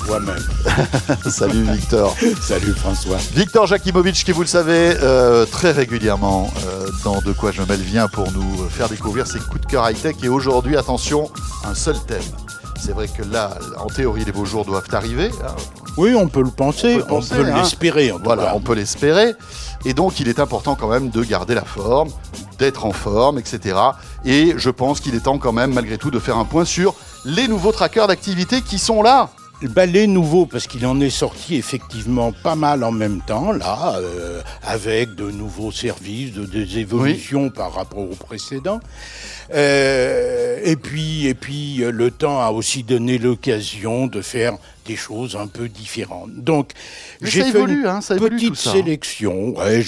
Moi-même. [LAUGHS] Salut Victor. [LAUGHS] Salut François. Victor Jakimovic, qui vous le savez, euh, très régulièrement euh, dans De quoi je mêle vient pour nous faire découvrir ses coups de cœur high-tech. Et aujourd'hui, attention, un seul thème. C'est vrai que là, en théorie, les beaux jours doivent arriver. hein. Oui, on peut le penser, On peut le hein. l'espérer en tout Voilà, cas. on peut l'espérer. Et donc, il est important quand même de garder la forme, d'être en forme, etc. Et je pense qu'il est temps quand même, malgré tout, de faire un point sur les nouveaux trackers d'activité qui sont là. Ben, les nouveaux, parce qu'il en est sorti effectivement pas mal en même temps, là, euh, avec de nouveaux services, de, des évolutions par rapport aux précédents. Euh, et puis, et puis, euh, le temps a aussi donné l'occasion de faire des choses un peu différentes. Donc, j'ai fait évolue, une hein, petite ça. sélection, ouais,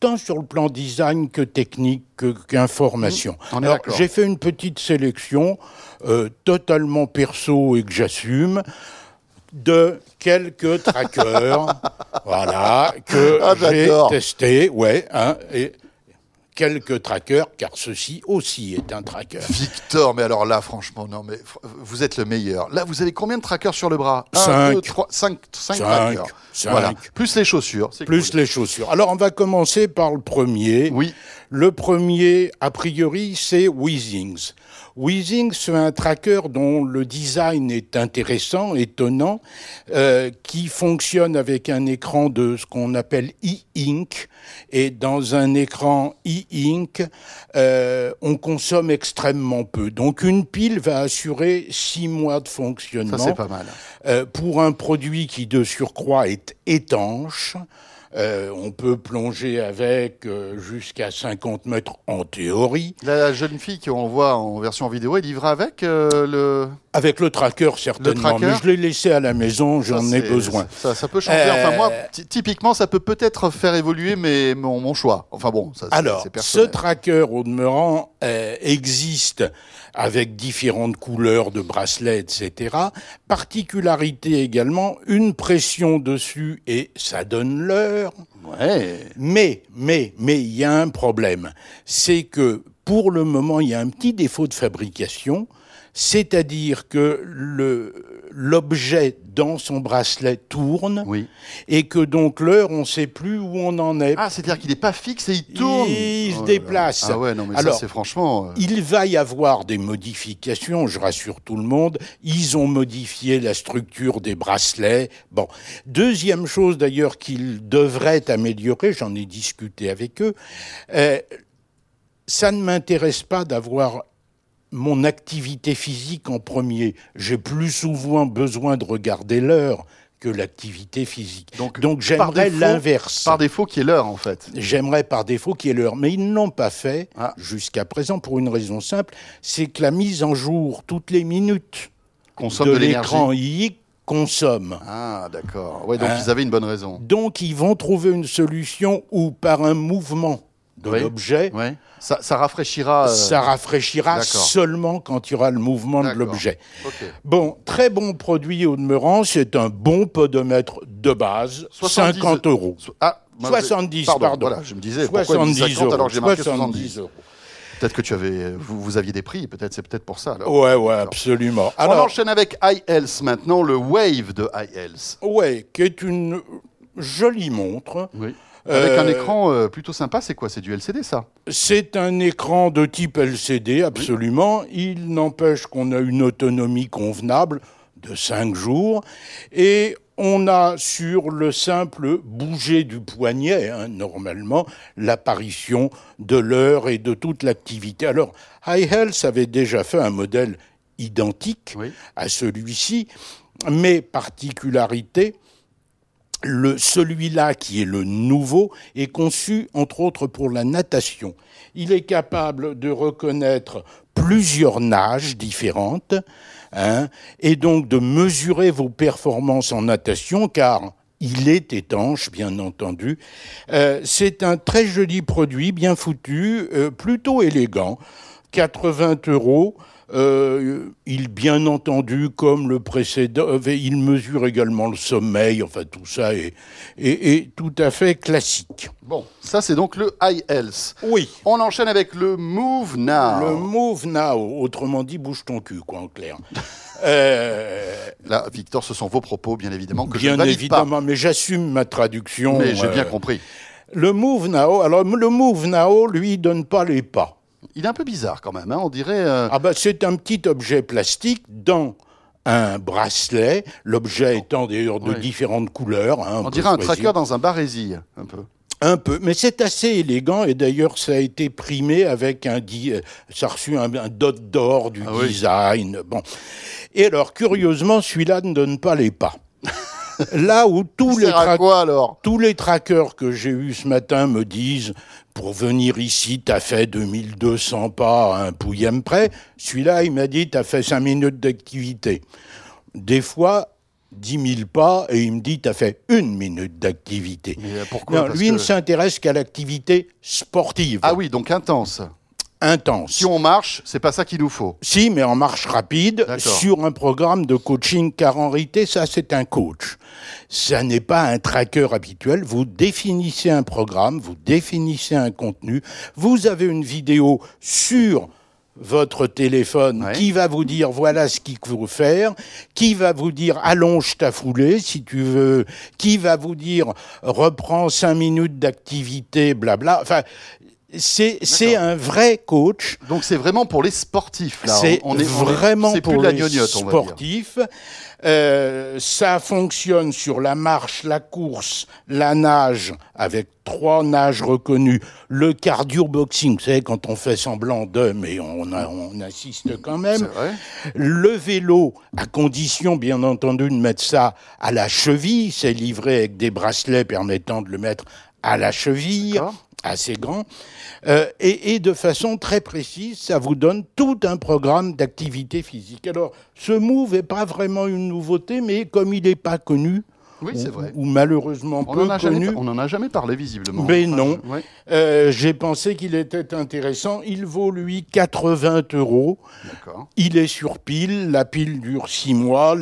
tant sur le plan design que technique que- qu'information. On est Alors, j'ai fait une petite sélection euh, totalement perso et que j'assume de quelques trackers, [LAUGHS] voilà, que Ah, j'ai testé, ouais, hein, et quelques trackers, car ceci aussi est un tracker. Victor, mais alors là, franchement, non, mais vous êtes le meilleur. Là, vous avez combien de trackers sur le bras? Cinq. 2, 3, 5, 5 Cinq. trackers. Cinq. Voilà. Plus les chaussures. Plus cool. les chaussures. Alors, on va commencer par le premier. Oui, Le premier, a priori, c'est Weezings. Weezing, c'est un tracker dont le design est intéressant, étonnant, euh, qui fonctionne avec un écran de ce qu'on appelle e-ink. Et dans un écran e-ink, euh, on consomme extrêmement peu. Donc une pile va assurer six mois de fonctionnement. Ça, c'est pas mal. Euh, pour un produit qui, de surcroît, est étanche. Euh, on peut plonger avec euh, jusqu'à 50 mètres en théorie. La jeune fille qu'on voit en version vidéo est livrée avec euh, le. Avec le tracker, certainement. tracker mais je l'ai laissé à la maison, j'en ai besoin. Ça, ça peut changer. Euh, Enfin, moi, ty- typiquement, ça peut peut-être faire évoluer mes, mon, mon choix. Enfin bon, ça, Alors, ce tracker, au demeurant, existe avec différentes couleurs de bracelets, etc. Particularité également, une pression dessus et ça donne l'heure. Ouais. Mais, mais, mais, il y a un problème. C'est que, pour le moment, il y a un petit défaut de fabrication. C'est-à-dire que le, l'objet dans son bracelet tourne Oui. et que donc l'heure, on ne sait plus où on en est. Ah, c'est-à-dire qu'il n'est pas fixe et il tourne. Il se Oh déplace. Ah ouais, non, mais Alors, c'est franchement. euh, Il va y avoir des modifications, je rassure tout le monde. Ils ont modifié la structure des bracelets. Bon. Deuxième chose d'ailleurs qu'ils devraient améliorer, j'en ai discuté avec eux, euh, ça ne m'intéresse pas d'avoir mon activité physique en premier. J'ai plus souvent besoin de regarder l'heure que l'activité physique. Donc, j'aimerais l'inverse. Par défaut, qui est l'heure, en fait. J'aimerais par défaut qu'il y ait l'heure, mais ils ne l'ont pas fait Ah. jusqu'à présent pour une raison simple, c'est que la mise en jour toutes les minutes Consomme de, de, l'écran consomme. Ah, d'accord. Ouais, donc Hein ils avaient une bonne raison. Donc ils vont trouver une solution où par un mouvement de Oui. l'objet. Ça, ça rafraîchira. euh, ça rafraîchira d'accord. seulement quand il y aura le mouvement de l'objet. Bon, très bon produit au demeurant, c'est un bon podomètre de base, 70 50 euros. Ah, moi, j'ai- 70, pardon. Voilà, je me disais, pourquoi ils disent 70 50 alors euros. que j'ai marqué 70 70 euros. Peut-être que tu avais, vous, vous aviez des prix, peut-être c'est peut-être pour ça. Alors. Ouais, ouais, absolument. On Alors, enchaîne avec iHealth maintenant, le Wave de iHealth. ouais, qui est une jolie montre. Oui. Avec un Euh, écran euh, plutôt sympa, c'est quoi? C'est du LCD ça? C'est un écran de type LCD, absolument. Il n'empêche qu'on a une autonomie convenable de 5 jours. Et on a sur le simple bouger du poignet, hein, normalement, l'apparition de l'heure et de toute l'activité. Alors, iHealth avait déjà fait un modèle identique Oui. à celui-ci, mais particularité, le, celui-là, qui est le nouveau, est conçu entre autres pour la natation. Il est capable de reconnaître plusieurs nages différentes hein, et donc de mesurer vos performances en natation car il est étanche, bien entendu. Euh, C'est un très joli produit, bien foutu, euh, plutôt élégant. 80 euros. Euh, il, bien entendu, comme le précédent, il mesure également le sommeil, enfin tout ça est, est- est tout à fait classique. Bon, ça c'est donc le iHealth. Oui. On enchaîne avec le Move Now. Le move now, autrement dit, bouge ton cul, quoi, en clair. [LAUGHS] Euh, Là, Victor, ce sont vos propos, bien évidemment, que je bien ne valide évidemment, mais j'assume ma traduction. Mais j'ai euh, bien compris. Le move now, alors le move now, lui, donne pas les pas. Il est un peu bizarre quand même, hein, on dirait... euh, Ah bah, c'est un petit objet plastique dans un bracelet, l'objet étant d'ailleurs de différentes couleurs. hein, on dirait un tracker dans un barésie, un peu. Un peu, mais c'est assez élégant et d'ailleurs ça a été primé avec un, euh, ça a reçu un, un dot d'or du Ah oui. design. Bon, et alors curieusement celui-là ne donne pas les pas. [LAUGHS] Là où tous les, quoi alors? tous les trackers que j'ai eus ce matin me disent pour venir ici, t'as fait 2200 pas à un pouillem près. Celui-là, il m'a dit, t'as fait 5 minutes d'activité. Des fois, 10 000 pas, et il me dit, t'as fait une minute d'activité. Pourquoi? Non, lui que- ne s'intéresse qu'à l'activité sportive, Ah oui, donc intense. Intense. Si on marche, c'est pas ça qu'il nous faut. Si, mais en marche rapide, sur un programme de coaching, car en réalité, ça, c'est un coach. Ça n'est pas un tracker habituel. Vous définissez un programme, vous définissez un contenu, vous avez une vidéo sur votre téléphone Ouais. qui va vous dire voilà ce qu'il faut faire, qui va vous dire allonge ta foulée si tu veux, qui va vous dire reprends cinq minutes d'activité, blabla. Enfin, C'est un vrai coach. Donc c'est vraiment pour les sportifs. là. C'est On- on est- on est- vraiment pour plus de la les sportifs. Euh, ça fonctionne sur la marche, la course, la nage, avec trois nages reconnus. Le cardio boxing, vous savez, quand on fait semblant de, mais on, a- on insiste quand même. vrai. Le vélo, à condition bien entendu de mettre ça à la cheville, c'est livré avec des bracelets permettant de le mettre à la cheville, D'accord. Assez grand. Euh, et, et de façon très précise, ça vous donne tout un programme d'activité physique. Alors, ce move n'est pas vraiment une nouveauté, mais comme il n'est pas connu, Oui, ou, c'est vrai. ou malheureusement On peu en, a jamais, connu, on en a jamais parlé visiblement. Mais Enfin, non. ouais. euh, j'ai pensé qu'il était intéressant. Il vaut, lui, 80 euros. Il est sur pile, la pile dure six mois,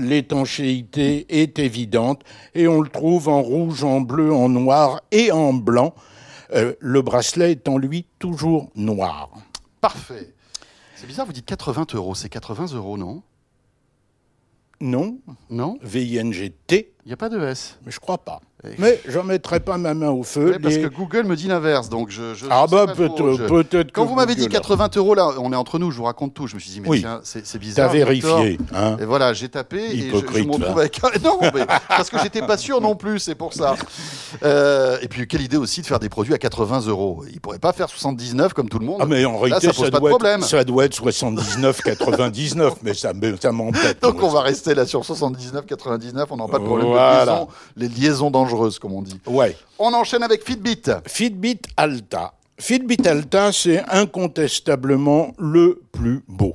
l'étanchéité est évidente et on le trouve en rouge, en bleu, en noir et en blanc. Euh, le bracelet étant lui toujours noir. Parfait. C'est bizarre, vous dites 80 euros. C'est 80 euros, non? Non, Non? VINGT, Il n'y a pas de S. mais je crois pas. Mais j'en mettrai pas ma main au feu. Ouais, parce Les- que Google me dit l'inverse, donc je. je- Ah je bah pas peut- je- peut-être Quand vous m'avez dit Google a- 80 euros, là, on est entre nous, je vous raconte tout. Je me suis dit, mais Oui. tiens, c'est T'as bizarre. Victor. vérifié, hein Et voilà, j'ai tapé et je, je Hypocrite, avec un. [LAUGHS] Non, mais parce que j'étais pas sûr non plus, c'est pour ça. Euh, et puis, quelle idée aussi de faire des produits à 80 euros. Ils pourraient pas faire 79 comme tout le monde. Ah mais en Là, réalité, ça pose pas de doit problème. être, ça doit être 79, 99, mais ça, me- ça m'embête. [LAUGHS] Donc on va rester là sur 79, 99, on n'a pas de problème Voilà. de liaison, les liaisons dangereuses comme on dit. Ouais. On enchaîne avec Fitbit. Fitbit Alta. Fitbit Alta, c'est incontestablement le plus beau.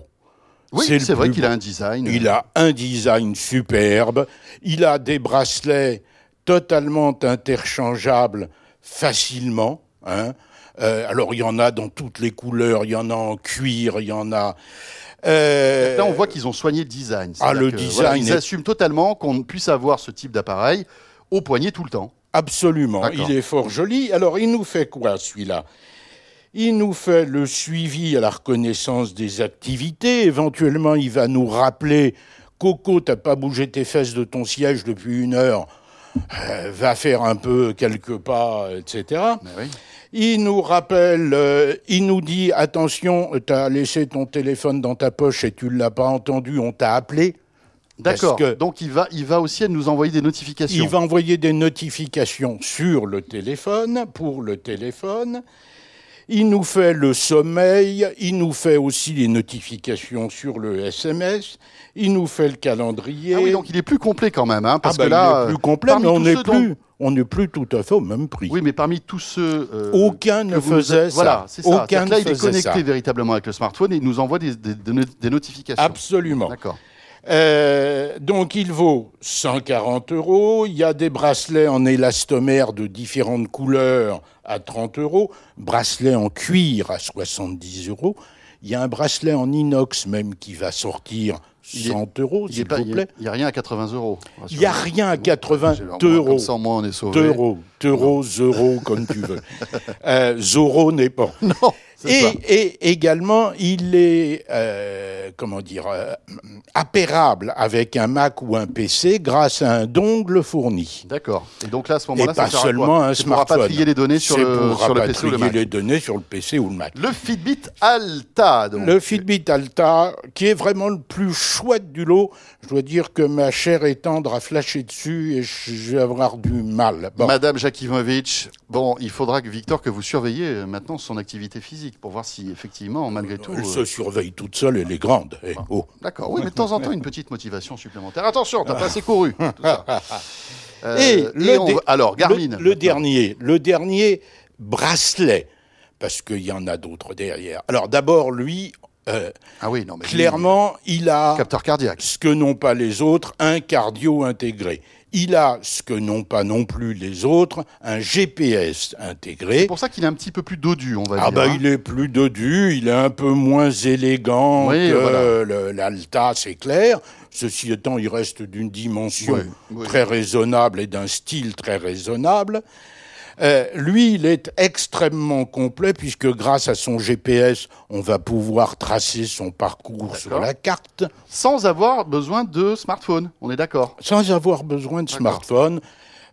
Oui, C'est vrai qu'il a un design. Il a un design superbe. Il a des bracelets totalement interchangeables facilement. hein. Euh, alors, il y en a dans toutes les couleurs. Il y en a en cuir, il y en a. euh, Là, on voit qu'ils ont soigné le design. Ah, le que, design voilà, ils est- assument totalement qu'on puisse avoir ce type d'appareil au poignet tout le temps. Absolument, il est fort joli. Alors, il nous fait quoi, celui-là? Il nous fait le suivi à la reconnaissance des activités. Éventuellement, il va nous rappeler Coco, t'as pas bougé tes fesses de ton siège depuis une heure. Euh, va faire un peu quelques pas, etc. Oui. Il nous rappelle, euh, il nous dit attention, t'as laissé ton téléphone dans ta poche et tu l'as pas entendu, on t'a appelé. D'accord. Que- Donc il va, il va aussi nous envoyer des notifications. Il va envoyer des notifications sur le téléphone, pour le téléphone. Il nous fait le sommeil, il nous fait aussi les notifications sur le SMS, il nous fait le calendrier. Ah oui, donc il est plus complet quand même, hein, parce Ah bah, que là, il est plus complet, mais on n'est dont- plus, on n'est plus tout à fait au même prix. Oui, mais parmi tous ceux. euh, Aucun ne vous faisait a- Voilà, ça. c'est ça. Aucun là, il est connecté ça. véritablement avec le smartphone et il nous envoie des, des notifications. Absolument. D'accord. Euh, donc il vaut 140 euros. Il y a des bracelets en élastomère de différentes couleurs à 30 euros. Bracelet en cuir à 70 euros. Il y a un bracelet en inox même qui va sortir Il est- 100 euros, Il s'il n'y a, vous plaît. il y a rien à 80 euros. Il n'y a rien à 80 J'ai- au moins, euros. Au moins, on est sauvé. Euros, euros, euros, comme tu veux. [LAUGHS] Euh, Zorro n'est pas. Non. Et, et également, il est, euh, comment dire, euh, appairable avec un Mac ou un PC grâce à un dongle fourni. D'accord. Et donc là, à ce moment-là, ça pas sert à quoi seulement un C'est pour smartphone. rapatrier les données sur le, pour sur le PC ou le Mac. les données sur le PC ou le Mac. Le Fitbit Alta, donc. Le Fitbit Alta, qui est vraiment le plus chouette du lot, je dois dire que ma chair est tendre à flasher dessus et je vais avoir du mal. Bon. Madame Jakimovic, bon, il faudra que Victor que vous surveillez euh, maintenant son activité physique pour voir si effectivement, malgré tout. Elle euh, se surveille toute seule, elle est grande. Eh, oh. D'accord, oui, mais de temps en temps, une petite motivation supplémentaire. Attention, t'as pas assez couru. tout ça. [LAUGHS] Euh, Et on alors, Garmin. Le, dernier, le dernier bracelet, parce qu'il y en a d'autres derrière. Alors d'abord, lui, euh, Ah oui, non, mais clairement, il a capteur cardiaque. ce que n'ont pas les autres, un cardio intégré. Il a ce que n'ont pas non plus les autres, un GPS intégré. C'est pour ça qu'il est un petit peu plus dodu, on va Ah dire. bah hein. il est plus dodu, il est un peu moins élégant Oui, que voilà. l'Alta, c'est clair. Ceci étant, il reste d'une dimension très raisonnable et d'un style très raisonnable. Euh, lui, il est extrêmement complet puisque grâce à son GPS, on va pouvoir tracer son parcours sur la carte Sans avoir besoin de smartphone, on est d'accord. sans avoir besoin de smartphone.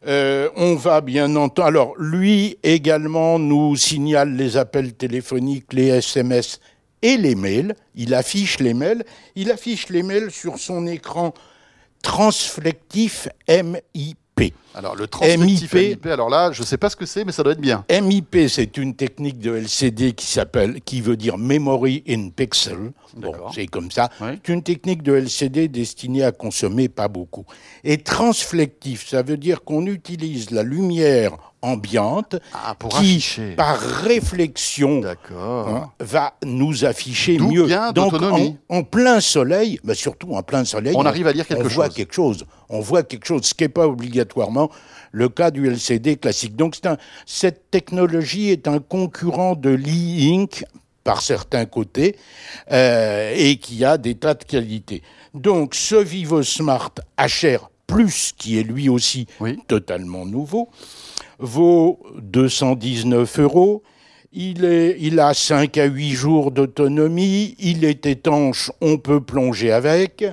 Euh, on va bien entendre. Alors, lui également nous signale les appels téléphoniques, les SMS et les mails. Il affiche les mails. Il affiche les mails sur son écran transflectif MIP. Alors le transflectif MIP. MIP, alors là, je sais pas ce que c'est, mais ça doit être bien. MIP, c'est une technique de LCD qui s'appelle, qui veut dire Memory in Pixel. Bon, c'est comme ça. Oui. C'est une technique de LCD destinée à consommer pas beaucoup. Et transflectif, ça veut dire qu'on utilise la lumière ambiante Ah, pour qui, afficher. par réflexion, hein, va nous afficher D'où mieux. Donc, en, en plein soleil, mais surtout en plein soleil, On arrive à lire quelque on voit chose. quelque chose. On voit quelque chose, ce qui n'est pas obligatoirement le cas du LCD classique. Donc, c'est un- cette technologie est un concurrent de l'e-ink par certains côtés euh, et qui a des tas de qualités. Donc, ce Vivo Smart HR Plus, qui est lui aussi Oui. totalement nouveau, vaut 219 euros. Il, est, il a 5 à 8 jours d'autonomie, il est étanche, on peut plonger avec.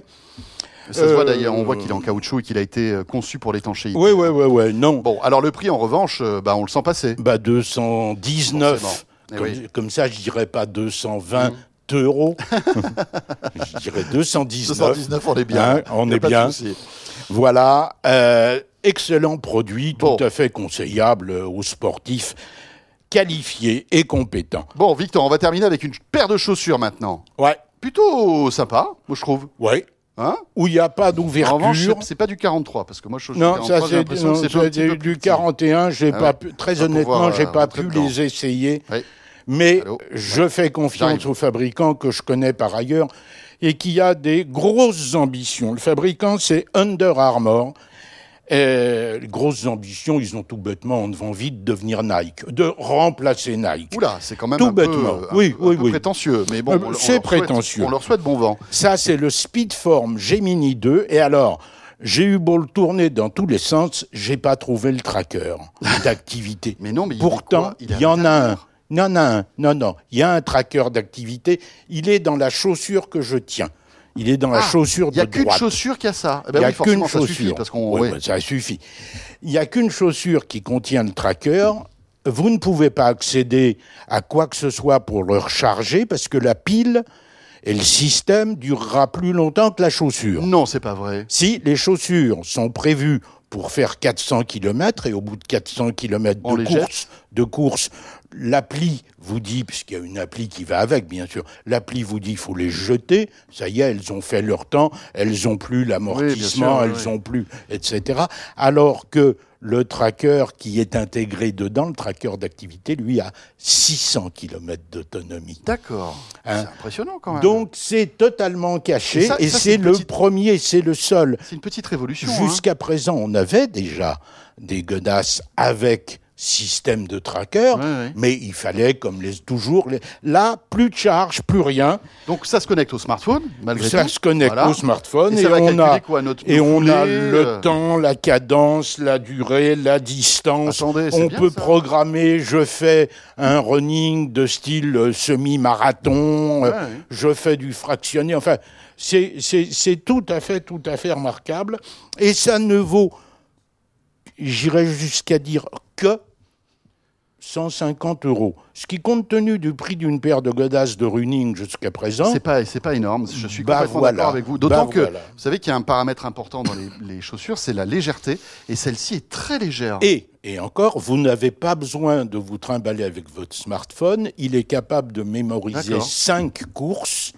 Ça se voit Euh, d'ailleurs, on voit qu'il est en caoutchouc et qu'il a été euh, conçu pour l'étanchéité. Oui, oui, oui, oui, non. Bon, alors le prix en revanche, euh, bah, on le sent passer. Bah 219. Forcément. Eh Comme, oui. Comme ça, je dirais pas 220 euros. [LAUGHS] je dirais 219. 219, on est bien. Hein, on est bien. Voilà. euh, excellent produit, tout à fait conseillable aux sportifs qualifiés et compétents. Bon, Victor, on va terminer avec une paire de chaussures maintenant. Ouais, Plutôt sympa, moi je trouve. ouais. Hein Où il n'y a pas d'ouverture. c'est- pas du 43, parce que moi je Non, ça 43, j'ai c'est l'impression que non, ça, c'est du petit. 41. J'ai Ah pas ouais. pu, très honnêtement, j'ai euh, pas pu dedans. les essayer. Oui. Mais Allô je fais confiance au fabricant que je connais par ailleurs et qui a des grosses ambitions. Le fabricant, c'est Under Armour. Euh, grosses ambitions, ils ont tout bêtement envie de devenir Nike, de remplacer Nike. Oula, c'est quand même Tout un peu, bêtement. un Oui, peu- oui, peu oui. prétentieux. Mais bon, Euh, c'est souhaite- prétentieux. On leur souhaite bon vent. Ça, c'est le Speedform Gemini 2. Et alors, j'ai eu beau le tourner dans tous les sens, j'ai pas trouvé le tracker [LAUGHS] d'activité. Mais non, mais il Pourtant, Il il y en a un. a un. Non, non. Il y a un tracker d'activité. Il est dans la chaussure que je tiens. Il est dans la Ah, chaussure Il n'y a de qu'une droite. chaussure qui a ça. Eh Il ben n'y a oui, qu'une ça chaussure. suffit. Parce qu'on, Oui, ça suffit. Il n'y a qu'une chaussure qui contient le tracker. Vous ne pouvez pas accéder à quoi que ce soit pour le recharger parce que la pile et le système durera plus longtemps que la chaussure. Non, c'est pas vrai. Si les chaussures sont prévues pour faire 400 km et au bout de 400 km de course, de course, l'appli vous dit, puisqu'il y a une appli qui va avec, bien sûr, l'appli vous dit il faut les jeter. Ça y est, elles ont fait leur temps, elles ont plus l'amortissement, Oui, elles oui. ont plus, etc. Alors que le tracker qui est intégré dedans, le tracker d'activité, lui a 600 km d'autonomie. D'accord. Hein? C'est impressionnant quand même. Donc c'est totalement caché Et ça- et ça, c'est le petite- premier, c'est le seul c'est une petite révolution. hein. Jusqu'à présent, on avait déjà des godasses avec système de tracker, Ouais, ouais. mais il fallait, comme les, toujours, les- là, plus de charge, plus rien. Donc ça se connecte au smartphone, malgré Ça tout. se connecte Voilà. au smartphone Et ça on a, quoi, notre- et nos on a foulées, le euh, temps, la cadence, la durée, la distance. Attendez, on bien, peut ça. programmer, je fais un running de style euh, semi-marathon, Ouais, euh, je fais du fractionné, enfin, c'est tout à fait, tout à fait remarquable. Et ça ne vaut, j'irais jusqu'à dire que 150 euros. Ce qui, compte tenu du prix d'une paire de godasses de running jusqu'à présent, C'est pas, c'est pas énorme, je suis Bah complètement voilà. d'accord avec vous. D'autant Bah que, voilà. vous savez qu'il y a un paramètre important dans les, les chaussures, c'est la légèreté, et celle-ci est très légère. Et, et encore, vous n'avez pas besoin de vous trimballer avec votre smartphone. Il est capable de mémoriser D'accord. cinq courses.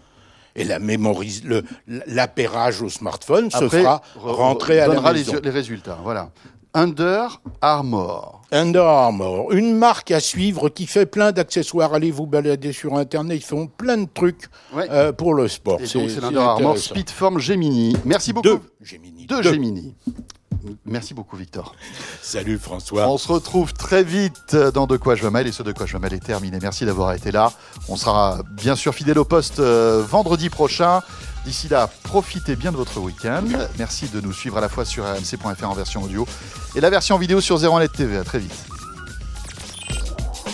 Et la mémorise, le, l'appairage au smartphone se Après, fera re- rentrer à la donnera les, maison. les résultats. Voilà. Under Armour. Under Armour, une marque à suivre qui fait plein d'accessoires. Allez vous balader sur Internet, ils font plein de trucs Ouais. euh, pour le sport. Et c'est l'Under Armour. Speedform Gemini. Merci beaucoup. Deux Gemini. Deux Deux. Gemini. Merci beaucoup Victor. Salut François. On se retrouve très vite dans De quoi je me mêle et ce De quoi je me mêle est terminé. Merci d'avoir été là. On sera bien sûr fidèle au poste euh, vendredi prochain. D'ici là, profitez bien de votre week-end. Merci de nous suivre à la fois sur rmc.fr en version audio et la version vidéo sur 01net TV. À très vite.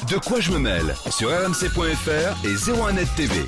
De quoi je me mêle? Sur rmc.fr et 01net TV.